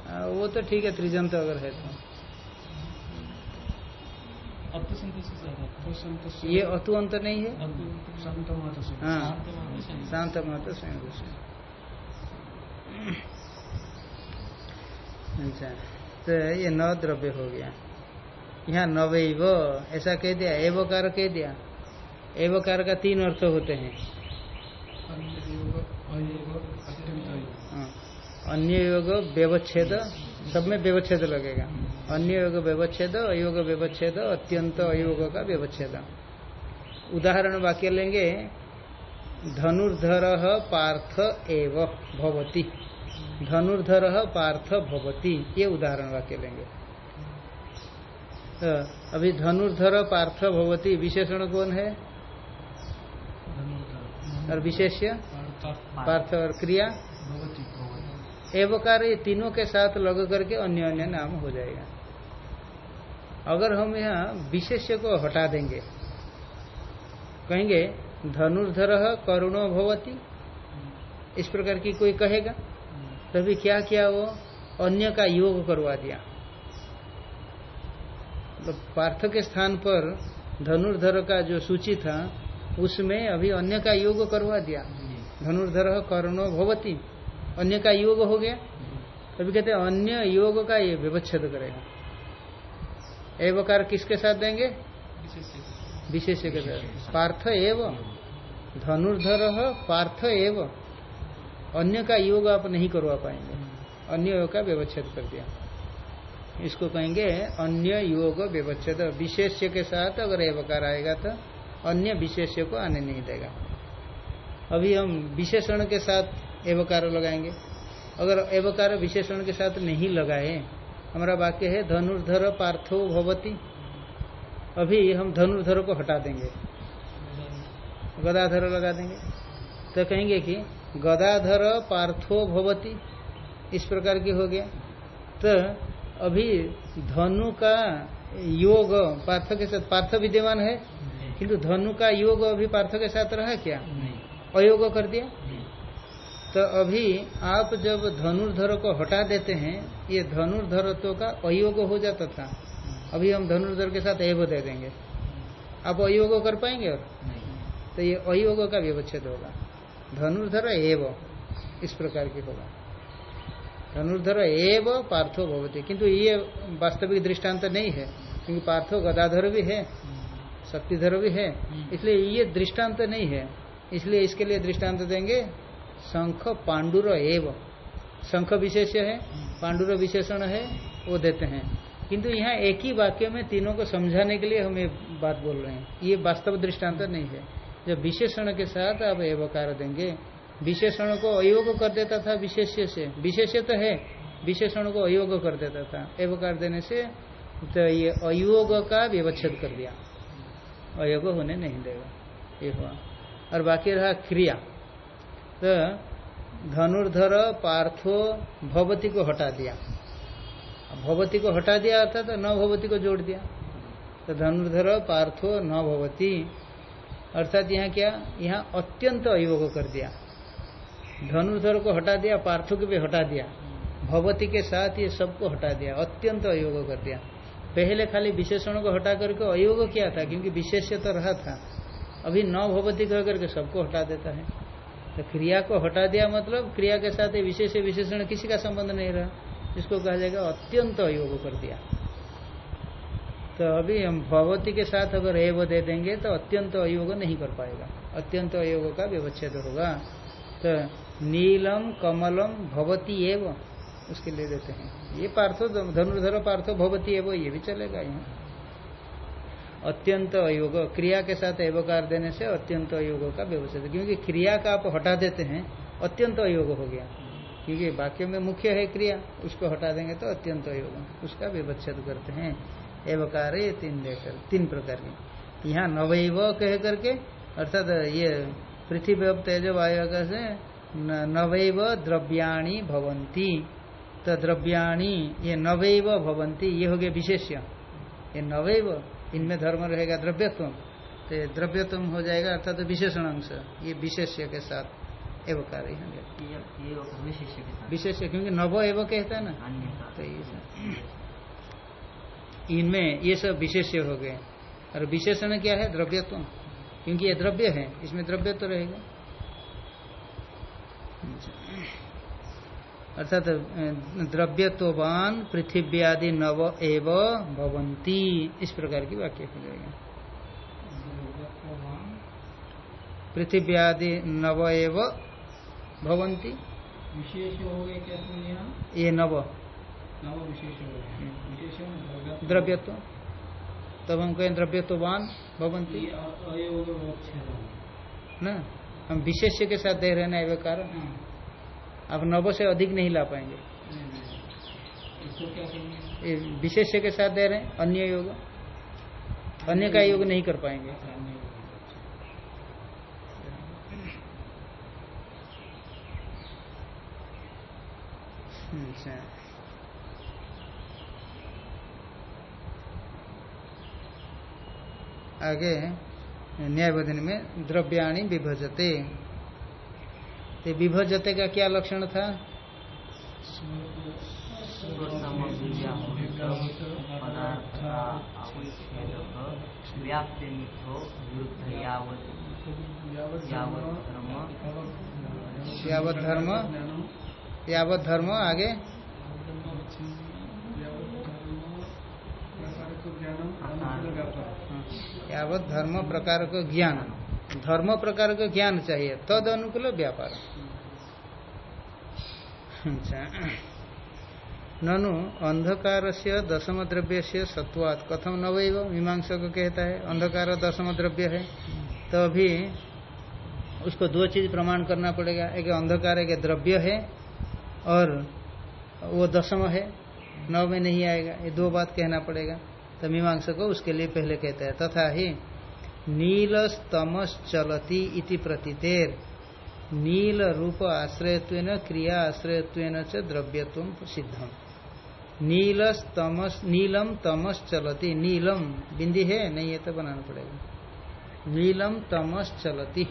हाँ, वो तो ठीक है त्रिजंत अगर है तो। अब ये अतु अंत नहीं है? हाँ। शांत माता स्वयं अच्छा तो ये नौ द्रव्य हो गया। यहाँ नवैव ऐसा कह दिया एवकार कह दिया। एवकार का तीन अर्थ होते हैं। अन्य योग हाँ, अन्य योग व्यवच्छेद। सब में व्यवच्छेद लगेगा। अन्य योग व्यवच्छेद अयोग व्यवच्छेद अत्यंत अयोग का व्यवच्छेद। उदाहरण वाक्य लेंगे। धनुर्धर पार्थ एव भवती। धनुर्धर पार्थ भवती। ये उदाहरण वाक्य लेंगे। तो अभी धनुर्धर पार्थ भवती विशेषण कौन है? और विशेष्य? पार्थ। और क्रिया? एवकार ये तीनों के साथ लग करके अन्य अन्य नाम हो जाएगा। अगर हम यहाँ विशेष्य को हटा देंगे, कहेंगे, धनुर्धर करुणो भवती। इस प्रकार की कोई कहेगा? तभी क्या किया वो? अन्य का योग करवा दिया। तो पार्थ के स्थान पर धनुर्धर का जो सूची था, उसमें अभी अन्य का योग करवा दिया। धनुर्धर कर्णो भवती। अन्य का योग हो गया। तभी कहते हैं, अन्य योग का ये विवच्छेद करेगा एवकार किसके साथ देंगे? विशेष के साथ। पार्थ एव, धनुर्धर पार्थ एव। अन्य का योग आप नहीं करवा पाएँगे। अन्य योग का व्यवच्छेद कर दिया। इसको कहेंगे, अन्य योग व्यवच्छेद विशेष्य के साथ अगर एवकार आएगा तो अन्य विशेष्य को आने नहीं देगा। अभी हम विशेषण के साथ एवकार लगाएँगे। अगर एवकार विशेषण के साथ नहीं लगाए हमारा वाक्य है धनुर्धर पार्थो भवती। अभी हम धनुर्धर को हटा देंगे। गदाधर लगा देंगे। तो कहेंगे कि गदाधर पार्थो भवती इस प्रकार की हो गया। तो अभी धनु का योग पार्थ के साथ पार्थ विद्यमान है? किंतु धनु का योग अभी पार्थ के साथ रहा क्या? अयोग कर दिया? तो अभी आप जब धनुर्धर को हटा देते हैं ये धनुर्धरत्व का अयोग हो जाता था। अभी हम धनुर्धर के साथ एव दे देंगे। आप अयोग कर पाएँगे और? तो ये अयोग का व्यवच्छेद होगा। धनुर्धर एव इस प्रकार की होगा। धनुर्धर एव पार्थो भवती। किंतु ये वास्तविक दृष्टांत नहीं है क्योंकि पार्थो गदाधर भी है शक्तिधर भी है। इसलिए ये दृष्टांत नहीं है। इसलिए इसके लिए दृष्टांत देंगे शंख पांडुर एव। शंख विशेष है, पांडुर विशेषण है, वो देते हैं। किंतु यहाँ एक ही वाक्य में तीनों को समझाने के लिए हम ये बात बोल रहे हैं। ये वास्तव दृष्टांत नहीं है। जब विशेषण के साथ आप एवकार देंगे, विशेषण को अयोग कर देता था विशेष्य से। विशेष्य तो है, विशेषण को अयोग कर देता था। एवकार देने से तो ये अयोग का व्यवच्छेद कर दिया। अयोग होने नहीं देगा। ये हुआ। और बाकी रहा क्रिया। तो धनुर्धर पार्थो भवती को हटा दिया। भवती को हटा दिया अर्थात तो न भवती को जोड़ दिया। तो धनुर्धर पार्थो न भवती। अर्थात यहाँ क्या? यहाँ अत्यंत अयोग कर दिया। धनुर्धर को हटा दिया, पार्थो को भी हटा दिया। भवती के साथ ये सबको हटा दिया, अत्यंत अयोग कर दिया। पहले खाली विशेषण को हटा करके अयोग किया था, क्योंकि विशेष तो रहा था। अभी न भवती कह करके सबको हटा देता है। तो क्रिया को हटा दिया मतलब क्रिया के साथ विशेष विशेषण किसी का संबंध नहीं रहा। इसको कहा जाएगा अत्यंत अयोग कर दिया। तो अभी हम भगवती के साथ अगर एव दे देंगे तो अत्यंत अयोग नहीं कर पाएगा। अत्यंत अयोग का व्यवच्छेद होगा। तो नीलम, कमलम, भवती एव, उसके लिए देते हैं। ये पार्थो, धनुर्धर पार्थो, भवती एव, ये भी चलेगा यहाँ। अत्यंत अयोग, क्रिया के साथ एवकार देने से अत्यंत अयोग का व्यवस्थित क्योंकि क्रिया का आप हटा देते हैं, अत्यंत अयोग हो गया। क्योंकि वाक्य में मुख्य है क्रिया, उसको हटा देंगे तो अत्यंत अयोग। उसका व्यवच्छेद करते हैं। एवकार ये तीन लेकर तीन प्रकार के। यहाँ नवैव कह करके, अर्थात ये पृथ्वी तेज वायु से नवैव द्रव्याणी भवंती तो द्रव्याणी, ये नवैव भवंती ये हो गया विशेष्य। ये नवैव इनमें धर्म रहेगा द्रव्यत्व तो द्रव्यत्व हो जाएगा अर्थात विशेषण अंश ये विशेष्य के साथ। एवं कार्य विशेष्य क्योंकि नव एवं कहता है ना। तो ये इनमें ये सब विशेष्य हो गए। और विशेषण क्या है? द्रव्यत्व क्योंकि ये द्रव्य है इसमें द्रव्य तो रहेगा। अर्थात द्रव्यत्वान पृथ्वी आदि नव एव भवंती इस प्रकार की वाक्य हो जाएगा। पृथ्वी आदि नव एव भवंती विशेष हो गए क्या ये नव। नव विशेष हो गए। हम्म। विशेष द्रव्यत्व। तब हम कहें द्रव्यत्वान भवंती ना? हम विशेष के साथ दे रहे ना एवं कारण। हाँ। आप नव से अधिक नहीं ला पाएँगे। विशेष्य के साथ दे रहे हैं, अन्य योग। अन्य का योग नहीं कर पाएँगे। अच्छा। आगे न्यायबोधन में द्रव्याणी विभजते। तो विभजते का क्या लक्षण था? यावत धर्म यावत धर्म आगे? यावत धर्म प्रकार का ज्ञान। धर्म प्रकार का ज्ञान चाहिए, तद अनुकूल व्यापार। अच्छा। ननु अंधकार से दशम द्रव्य से सत्वात। कथम न वही मीमांसा को कहता है, अंधकार दशम द्रव्य है। तो अभी उसको दो चीज़ प्रमाण करना पड़ेगा। एक अंधकार, एक द्रव्य है, और वो दशम है। नव में नहीं आएगा। ये दो बात कहना पड़ेगा। तो मीमांसा को उसके लिए पहले कहता है, तथा ही नील स्तमस चलती इति प्रतीतेर। नील रूप आश्रयत्व क्रिया आश्रयत्व च द्रव्यत्व सिद्धम। नील तमस नीलम तमस चलती नीलम बिंदी है? नहीं है तो बनाना पड़ेगा। नीलम तमस चलती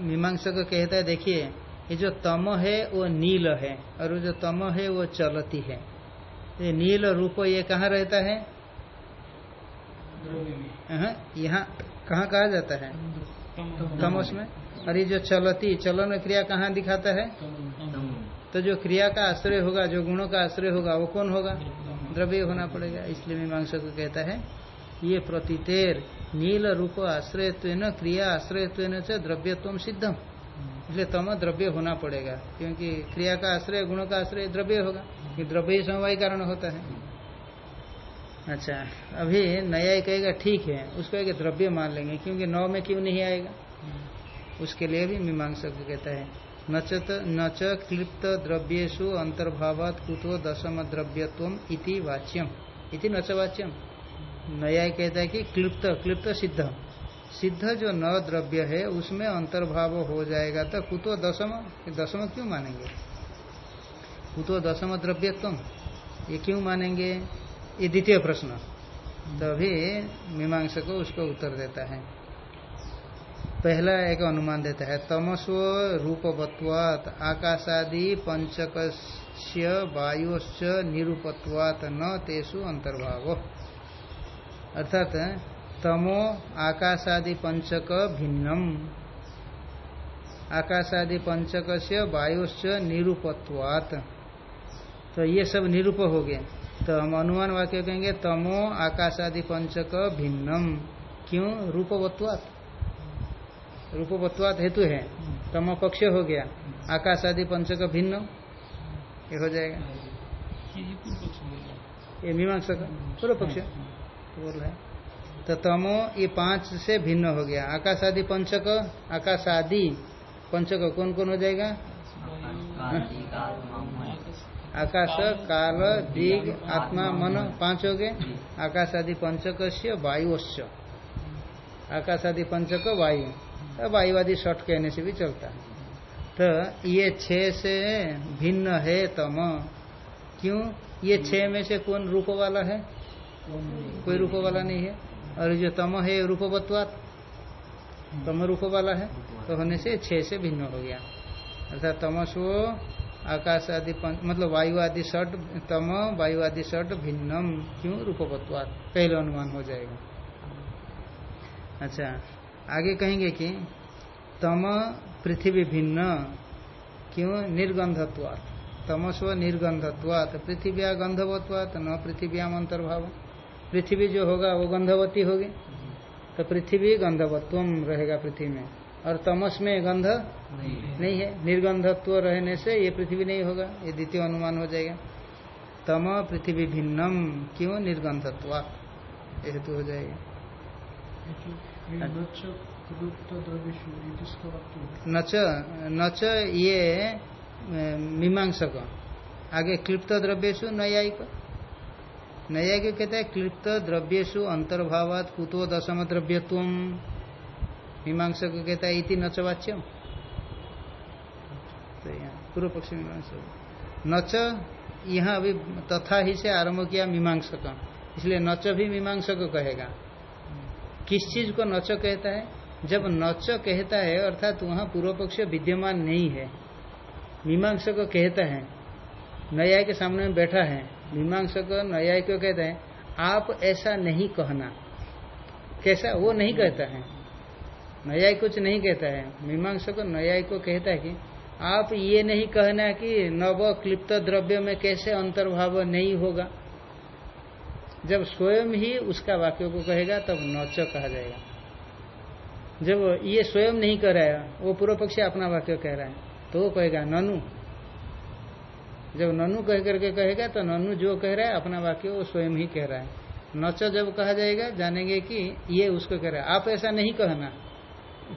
मीमांसा को कहता है, देखिए, ये जो तम है, वो नील है, और जो तम है, वो चलती है। ये नील रूप ये कहाँ रहता है? यहाँ कहाँ कहा जाता है? तमस में और ये जो चलती, चलन क्रिया कहाँ दिखाता है? तो जो क्रिया का आश्रय होगा, जो गुणों का आश्रय होगा, वो कौन होगा? द्रव्य होना पड़ेगा, इसलिए मीमांसा को कहता है। ये प्रतितेर, नील रूप आश्रय आश्रयत्व क्रिया आश्रय से द्रव्यत्व सिद्धम इसलिए तम द्रव्य होना पड़ेगा, क्योंकि क्रिया का आश्रय, गुणों का आश्रय द्रव्य होगा कि द्रव्य ही समवाय कारण होता है। अच्छा अभी नया ही कहेगा ठीक है। उसको एक द्रव्य मान लेंगे। क्योंकि नौ में क्यों नहीं आएगा? उसके लिए भी मीमांसा कहता है नचत नच क्लिप्त द्रव्येशु अंतर्भावात कुतो दशम द्रव्यत्व इति वाच्यम। इति नच वाच्यम नया कहता है कि क्लिप्त क्लिप्त सिद्ध। सिद्ध जो न द्रव्य है उसमें अंतर्भाव हो जाएगा तो कुतो दशम दशम क्यों मानेंगे? कुतो दशम द्रव्यत्व ये क्यों मानेंगे? ये द्वितीय प्रश्न। तभी मीमांस को उसको उत्तर देता है। पहला एक अनुमान देता है तमस्व रूपवत्वात, आकाशादि पंचक वायुश्च निरूपत्वात, न तेसु अंतर्भाव अर्थात, तमो आकाशादि पंचक भिन्नम। आकाशादि पंचक वायुश्च निरूपत्वात। तो ये सब निरूप हो गए। तो हम अनुमान वाक्य कहेंगे, तमो आकाशादि पंचक भिन्नम। क्यों? रूपवत्वात। रूपवत्वात हेतु है। तम पक्ष हो गया। आकाशादि पंचक भिन्न। ये हो जाएगा। ये मीमांसा का पूर्व पक्ष। तो बोल रहा तो तमो ये पाँच से भिन्न हो गया। आकाश आदि पंचक आकाश आदि पंचक कौन कौन हो जाएगा? आकाश, काल, दिग, आत्मा, मन, पाँच हो गए। आकाश आदि पंचक से आकाश आदि पंचक, वायु। तो वायु आदि शट कहने से भी चलता तो ये छह से भिन्न है तम। क्यों? ये छह में से कौन रूप वाला है? कोई रूप वाला नहीं है। और जो तम है, रूपवत्वात। तम रूप वाला है। तो होने से छह से भिन्न हो गया। अर्थात तमसो आकाश आदि मतलब वायु आदि षट तम, वायु आदि षट भिन्नम, क्यों? रूपवत्वात। पहले अनुमान हो जाएगा। अच्छा आगे कहेंगे कि तम पृथ्वी भिन्न, क्यों? निर्गंधत्वात। तमस्व निर्गंधत्वात। पृथ्व्या गंधवत्वात, न पृथ्व्याम अंतर्भाव। पृथ्वी जो होगा, वो गंधवती होगी। तो पृथ्वी गंधवत्व रहेगा पृथ्वी में। और तमस में गंध नहीं नहीं है। निर्गंधत्व रहने से ये पृथ्वी नहीं होगा ये द्वितीय अनुमान हो जाएगा। तम पृथ्वी भिन्नम क्यों? निर्गंधत्व। ये हेतु हो जाएगा। ये नच? नच ये मीमांसक। आगे क्लिप्त द्रव्येशु नयायिक। नयायिक कहता है क्लिप्त द्रव्येशु अंतर्भावात कुतो दशम द्रव्यत्व मीमांसक कहता है, इति नच वाच्यम। तो यहाँ पूर्व पक्षी मीमांसक नच यहाँ अभी तथा ही से आरंभ किया मीमांसक। इसलिए नच भी मीमांसक कहेगा। किस चीज़ को नच कहता है? जब नच कहता है, अर्थात वहाँ पूर्व पक्ष विद्यमान नहीं है। मीमांसक कहता है न्याय के सामने में बैठा है। मीमांसक न्याय को कहता है, आप ऐसा नहीं कहना। कैसा? वो नहीं कहता है। न्याय कुछ नहीं कहता है। मीमांसा को न्याय को कहता है कि आप ये नहीं कहना कि नव क्लिप्त द्रव्य में कैसे अंतर्भाव नहीं होगा। जब स्वयं ही उसका वाक्य को कहेगा, तब नच कहा जाएगा। जब ये स्वयं नहीं कह रहा है, वो पूर्व पक्षी अपना वाक्य कह रहा है तो वो कहेगा, ननु। जब ननु कह करके कहेगा तो ननु जो कह रहा है, अपना वाक्य वो स्वयं ही कह रहा है। नच जब कहा जाएगा, जानेंगे कि ये उसको कह रहा है। आप ऐसा नहीं कहना।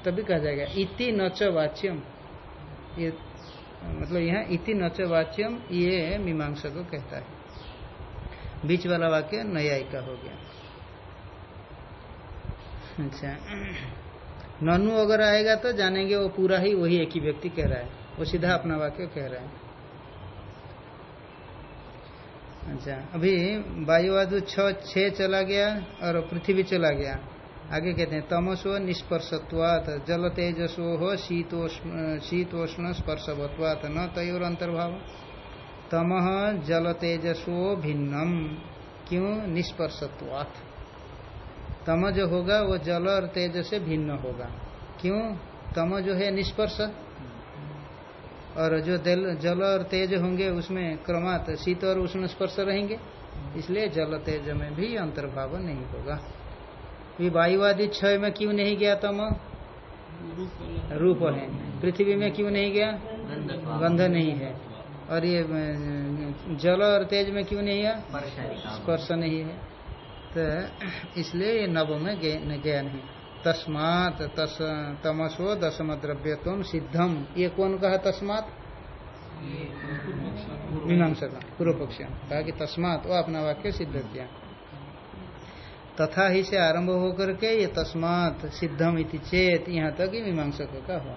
तभी कहा जाएगा, इति नच वाच्यम ये मतलब यहाँ इति नच वाच्यम ये मीमांसा को कहता है। बीच वाला वाक्य न्यायिक हो गया। अच्छा। ननु अगर आएगा तो जानेंगे वो पूरा ही वही एक ही व्यक्ति कह रहा है। वो सीधा अपना वाक्य कह रहा है। अच्छा अभी वायुवादु छ चला गया और पृथ्वी चला गया। आगे कहते हैं, तमसो निष्पर्शत्वात जल तेजसो हो शीतोष्ण स्पर्शवत्वात, न तयोर अंतर्भाव। तम जल तेजसो भिन्नम, क्यों? निष्पर्शत्वात। तम जो होगा, वो जल और तेज से भिन्न होगा। क्यों? तम जो है निष्पर्श। और जो जल और तेज होंगे, उसमें क्रमात शीत और उष्ण स्पर्श रहेंगे। इसलिए जल तेज में भी अंतर्भाव नहीं होगा। ये वायुवादी क्षय में क्यों नहीं गया तम? रूप है। पृथ्वी में क्यों नहीं गया? गंध नहीं है। और ये जल और तेज में क्यों नहीं है? स्पर्श नहीं है। तो इसलिए ये नव में गया नहीं। तस्मात तस तमसो दशम तुम सिद्धम। ये कौन कहा तस्मात? मीमांसा का पूर्व पक्ष कहा कि तस्मात वो अपना वाक्य सिद्ध किया। तथा ही से आरंभ होकर के ये तस्मात सिद्धम इति चेत, यहाँ तक ही मीमांसक का हुआ।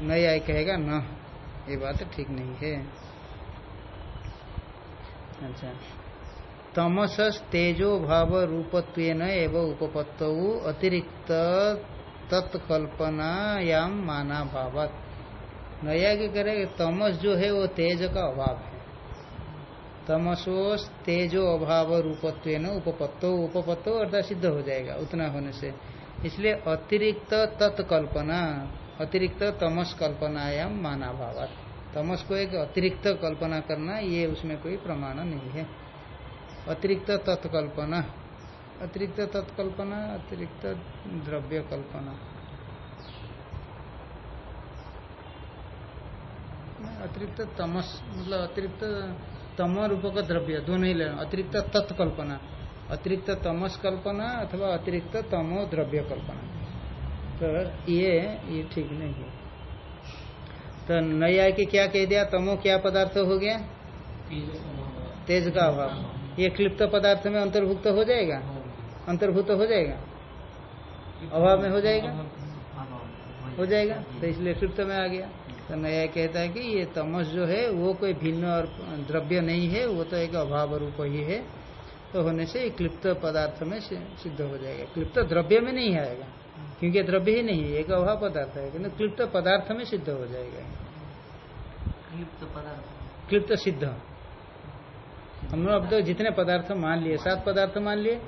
नया आय कहेगा, न, ये बात ठीक नहीं है। अच्छा। तमस तेजो भाव रूपत्व एवं उपपत्त अतिरिक्त तत्कल्पनायाम माना भावत नया के करे तमस जो है वो तेज का अभाव है। तमसो तेजो अभाव रूपत्व उपपत्तो उपपत्तो अर्थात सिद्ध हो जाएगा, उतना होने से। इसलिए अतिरिक्त तत्कल्पना, अतिरिक्त तमस कल्पनायाम माना भावत तमस को एक अतिरिक्त कल्पना करना, ये उसमें कोई प्रमाण नहीं है। अतिरिक्त तत्कल्पना अतिरिक्त तत्कल्पना, अतिरिक्त द्रव्य कल्पना। अतिरिक्त तमस मतलब अतिरिक्त तम रूप का द्रव्य, दोनों ही लेना अतिरिक्त तत्कल्पना। अतिरिक्त तमस कल्पना अथवा अतिरिक्त तमो द्रव्य कल्पना। तो ये ये ठीक नहीं है। तो नया के क्या कह दिया? तमो क्या पदार्थ हो गया? तेज का अभाव ये क्लिप्त पदार्थ में अंतर्भुक्त हो जाएगा? अंतर्भुक्त हो जाएगा? अभाव में हो जाएगा? हो जाएगा? तो इसलिए क्लिप्त में आ गया। तो नया कहता है कि ये तमस जो है वो कोई भिन्न और द्रव्य नहीं है वो तो एक अभाव रूप ही है। तो होने से क्लिप्त पदार्थ में सिद्ध हो जाएगा। क्लिप्त द्रव्य में नहीं आएगा क्योंकि द्रव्य ही नहीं है एक अभाव पदार्थ है। किन्तु क्लिप्त पदार्थ में सिद्ध हो जाएगा। क्लिप्त पदार्थ। क्लिप्त सिद्ध। हम लोग अब तो जितने पदार्थ मान लिए सात पदार्थ मान लिए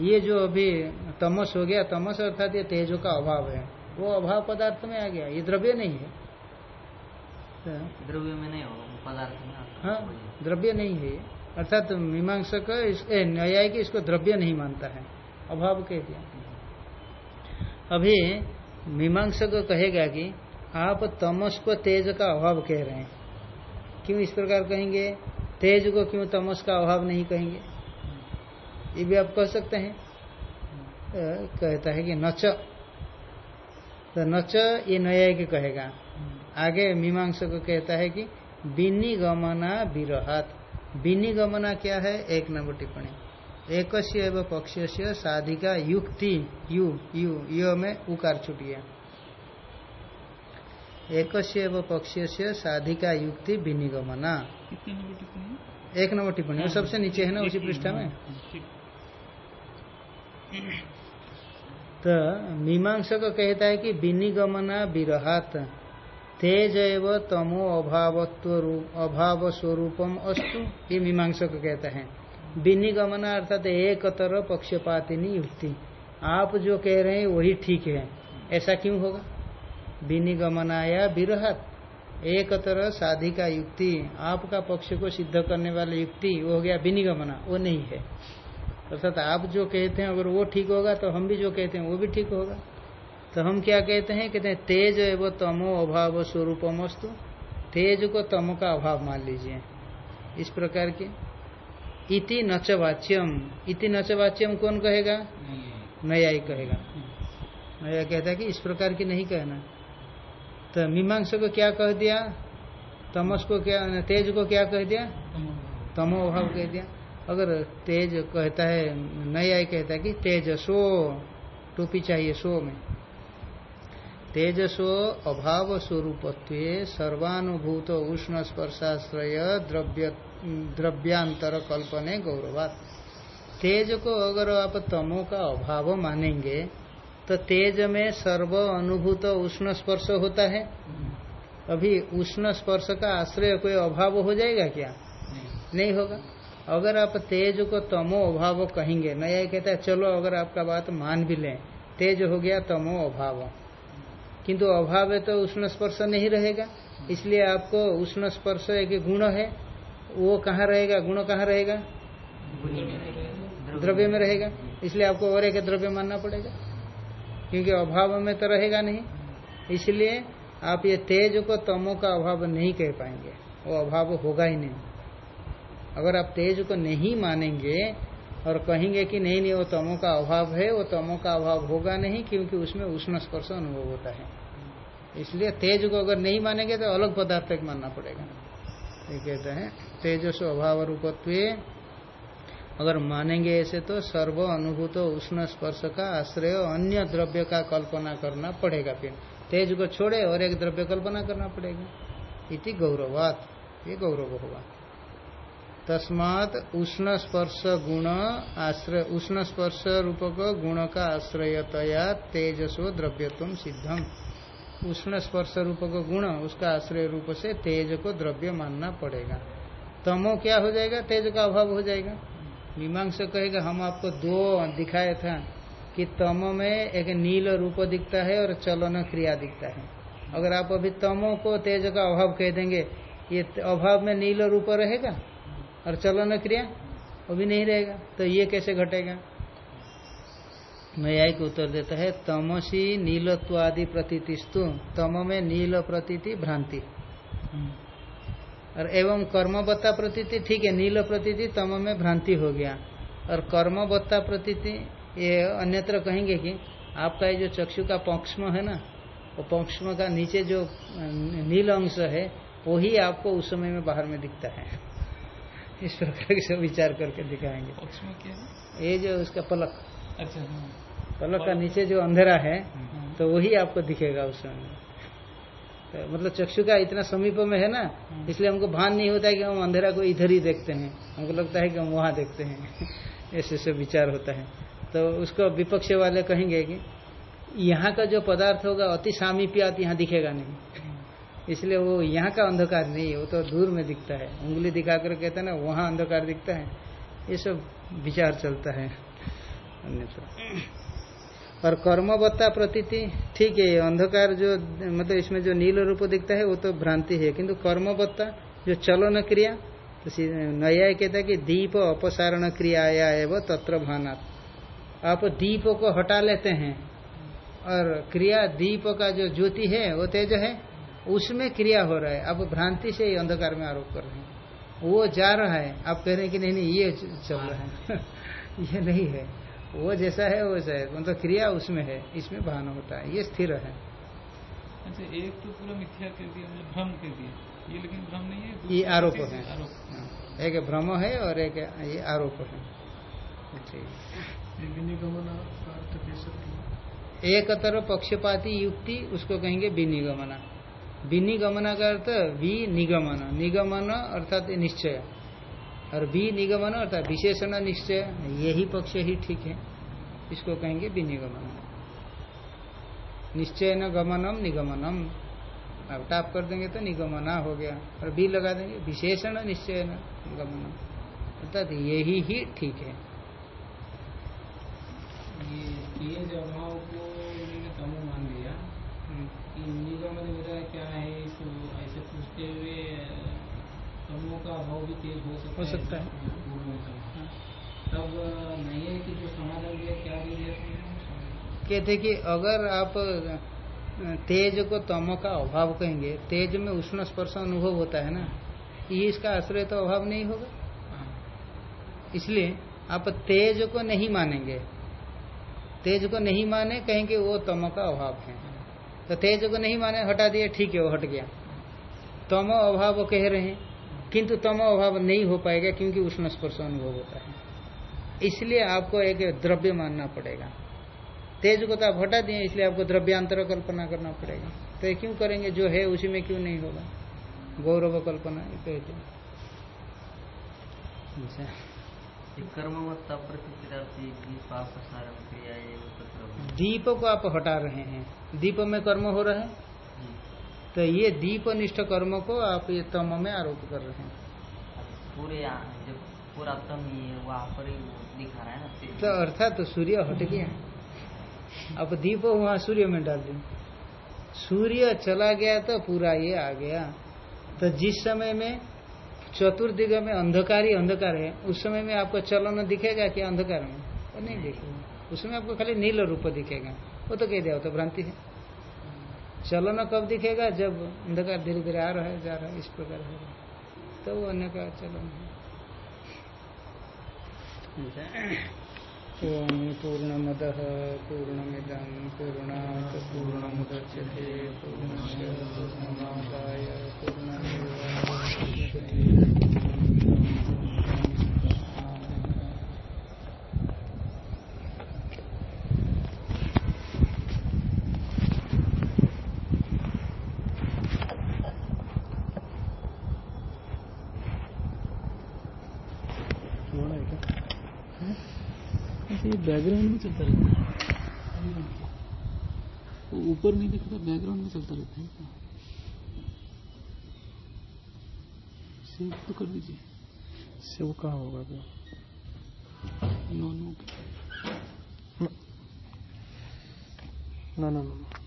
ये जो अभी तमस हो गया तमस अर्थात ये तेजो का अभाव है वो अभाव पदार्थ में आ गया ये द्रव्य नहीं है। द्रव्य में नहीं होगा पदार्थ में हाँ। द्रव्य नहीं है। अर्थात मीमांसक न्यायिक इसको द्रव्य नहीं मानता है। अभाव कह दिया। अभी मीमांसक कहेगा कि आप तमस को तेज का अभाव कह रहे हैं। क्यों इस प्रकार कहेंगे? तेज को क्यों तमस का अभाव नहीं कहेंगे? ये भी आप कह सकते हैं। कहता है कि नच। तो नच ये न्यायिक कहेगा। आगे मीमांसा को कहता है कि बिनी गमना विरहात। बिनी क्या है? एक नंबर टिप्पणी। एक पक्ष से साधिका युक्ति, यु यु, यो में उकार छुटिया। एक पक्ष से साधिका युक्ति विनिगमना। एक नंबर टिप्पणी। सबसे नीचे है ना, उसी पृष्ठा में? तो मीमांसा को कहता है कि विनिगमना विरहात। तेज एव तमो अभावत्व अभाव स्वरूपम अस्तु, ये मीमांसा को कहता है। विनिगमना अर्थात एक तरह पक्षपातिनी युक्ति। आप जो कह रहे हैं, वही ठीक है। ऐसा क्यों होगा? विनिगमनाया विरहत। एक तरह साधी का युक्ति, आपका पक्ष को सिद्ध करने वाली युक्ति, वो हो गया विनिगमना, वो नहीं है। अर्थात आप जो कहते हैं, अगर वो ठीक होगा तो हम भी जो कहते हैं, वो भी ठीक होगा। तो हम क्या कहते हैं? कहते हैं, तेज एवं तमो अभाव स्वरूपमस्तु। तेज को तमो का अभाव मान लीजिए। इस प्रकार के। इति नचवाच्यम। इति नचवाच्यम कौन कहेगा? नया ही कहेगा। नया कहता है कि इस प्रकार की नहीं कहना। तो मीमांस को क्या कह दिया? तमस को क्या, तेज को क्या कह दिया? तमो अभाव कह दिया। अगर तेज कहता है नया कहता है कि तेज सो टोपी चाहिए सो में। तेजसो अभाव स्वरूपत्व सर्वानुभूत उष्ण स्पर्शाश्रय द्रव्य द्रव्यांतर कल्पने गौरवात। तेज को अगर आप तमो का अभाव मानेंगे तो तेज में सर्व अनुभूत उष्ण स्पर्श होता है। अभी उष्ण स्पर्श का आश्रय कोई अभाव हो जाएगा क्या? नहीं, नहीं होगा। अगर आप तेज को तमो अभाव कहेंगे नया कहता है चलो अगर आपका बात मान भी लें तेज हो गया तमो अभाव। किंतु अभाव है तो उष्ण स्पर्श नहीं रहेगा। इसलिए आपको उष्ण स्पर्श एक गुण है। वो कहाँ रहेगा? गुण कहाँ रहेगा? द्रव्य में रहेगा। इसलिए आपको और एक द्रव्य मानना पड़ेगा। क्योंकि अभाव में तो रहेगा नहीं। इसलिए आप ये तेज को तमो का अभाव नहीं कह पाएँगे। वो अभाव होगा ही नहीं। अगर आप तेज को नहीं मानेंगे और कहेंगे कि नहीं नहीं, वो तमो का अभाव है, वो तमो का अभाव होगा नहीं, क्योंकि उसमें उष्ण स्पर्श अनुभव होता है। इसलिए तेज को अगर नहीं मानेंगे तो अलग पदार्थ एक मानना पड़ेगा। ये कहते हैं तेजस अभाव रूपत्व। अगर मानेंगे ऐसे तो सर्व अनुभूत उष्ण स्पर्श का आश्रय अन्य द्रव्य का कल्पना करना पड़ेगा फिर। तेज को छोड़े और एक द्रव्य कल्पना करना पड़ेगा। इति गौरवात। ये गौरव होगा। तस्मात उष्ण स्पर्श गुण आश्रय उष्ण स्पर्श रूपक गुण का आश्रयतया तेजसो द्रव्यत्व सिद्धम। उष्ण स्पर्श रूपक गुण, उसका आश्रय रूप से तेज को द्रव्य मानना पड़ेगा। तमो क्या हो जाएगा? तेज का अभाव हो जाएगा। मीमांस कहेगा, हम आपको दो दिखाया था कि तम में एक नील रूप दिखता है और चलन क्रिया दिखता है। अगर आप अभी तमो को तेज का अभाव कह देंगे, ये अभाव में नील रूप रहेगा? और चलन क्रिया, वो भी नहीं रहेगा। तो ये कैसे घटेगा? न्यायिक उत्तर देता है, तमसी नीलत्व आदि प्रतीतिस्तु, तम में नील प्रतीति भ्रांति। और एवं कर्मवत्ता प्रतीति, ठीक है, नील प्रतीति तम में भ्रांति हो गया। और कर्मवत्ता प्रतीति, ये अन्यत्र कहेंगे कि आपका ये जो चक्षु का पक्षम है ना, वो पक्षम का नीचे जो नील अंश है वही आपको उस समय में बाहर में दिखता है। इस प्रकार से विचार करके दिखाएँगे। पक्ष में क्या है? ये जो उसका पलक अच्छा हाँ। पलक का नीचे जो अंधेरा है हाँ। तो वही आपको दिखेगा उस समय। तो मतलब चक्षु का इतना समीप में है ना इसलिए हमको भान नहीं होता है कि हम अंधेरा को इधर ही देखते हैं। हमको लगता है कि हम वहाँ देखते हैं। ऐसे ऐसे विचार होता है। तो उसको विपक्ष वाले कहेंगे कि यहाँ का जो पदार्थ होगा अति सामीप्यात यहाँ दिखेगा नहीं। इसलिए वो यहाँ का अंधकार नहीं है वो तो दूर में दिखता है। उंगली दिखा कर कहते हैं ना, वहाँ अंधकार दिखता है। ये सब विचार चलता है। और कर्मवत्ता प्रतीति, ठीक है अंधकार जो मतलब इसमें जो नील रूप दिखता है, वो तो भ्रांति है। किंतु कर्मवत्ता, जो चलन क्रिया तो नया कहता है कि दीप अपसारण क्रियाया एवं तत्र भानात। आप दीप को हटा लेते हैं, और क्रिया दीप का जो ज्योति है, वो तेज है? उसमें क्रिया हो रहा है। आप भ्रांति से ही अंधकार में आरोप कर रहे हैं। वो जा रहा है आप कह रहे हैं कि नहीं नहीं ये चल रहा है। ये नहीं है। वो जैसा है वैसा है। मतलब क्रिया उसमें है इसमें भान होता है। ये स्थिर है। अच्छा एक तो पूरा मिथ्या कर दिया मतलब भ्रम कर दिया। ये लेकिन भ्रम नहीं है ये आरोप है। आरोप। हाँ, एक भ्रम है और एक ये आरोप है? एक तरफ़ पक्षपाती युक्ति उसको कहेंगे विनिगमना। विनिगमना का अर्थ विनिगमन। निगमन अर्थात निश्चय। और विनिगमन अर्थात विशेषण निश्चय। यही पक्ष ही ठीक है। इसको कहेंगे विनिगमन। निश्चय न गमनम निगमनम। अब टाप कर देंगे तो निगमना हो गया। और बी लगा देंगे विशेषण निश्चय न गमनम। अर्थात यही ही ठीक है। ये को मान लिया हम्म। कि निगम मेरा क्या है इस हुए का अभाव भी तेज हो सकता हो सकता है। हाँ। तब नहीं है कि जो समाधान दिया क्या दिया कहते कि अगर आप तेज को तम का अभाव कहेंगे तेज में उष्ण स्पर्श अनुभव होता है ना ये इसका आश्रय तो अभाव नहीं होगा। इसलिए आप तेज को नहीं मानेंगे। तेज को नहीं माने कहेंगे वो तम का अभाव है। तो तेज को नहीं माने हटा दिया ठीक है वो हट गया। तम अभाव कह रहे हैं। किंतु तम अभाव नहीं हो पाएगा क्योंकि उष्ण स्पर्श अनुभव होता है। इसलिए आपको एक द्रव्य मानना पड़ेगा। तेज को तो आप हटा दिए इसलिए आपको द्रव्यांतर कल्पना करना पड़ेगा। तो क्यों करेंगे? जो है उसी में क्यों नहीं होगा? गौरव कल्पना कहते हैं। अच्छा। तत्र दीप को आप हटा रहे हैं। दीप में कर्म हो रहा है। तो ये दीप निष्ठ कर्म को आप ये तम में आरोप कर रहे हैं। पूरे जब पूरा तम वहाँ पर दिखा रहा है ना तो अर्थात तो सूर्य हट गया। अब दीप वहाँ सूर्य में डाल दें सूर्य चला गया तो पूरा ये आ गया। तो जिस समय में चतुर्दिग में अंधकार ही अंधकार है उस समय में आपको चलन दिखेगा क्या अंधकार में वो नहीं दिखेगा। उसमें आपको खाली नील रूप दिखेगा। वो तो कह दिया वो तो भ्रांति है। चलन कब दिखेगा? जब अंधकार धीरे धीरे आ रहा है जा रहा है इस प्रकार होगा तो वो अन्य का चलन है। ओम पूर्णमद पूर्णमिदम पूर्णात पूर्णमुदच्यते पूर्णस्य पूर्णमादाय पूर्णमेवावशिष्यते बैकग्राउंड में चलता रहता है। वो ऊपर नहीं दिखता बैकग्राउंड में चलता रहता है। क्या सेव तो कर दीजिए सेव कहाँ होगा क्या नो नो ना ना ना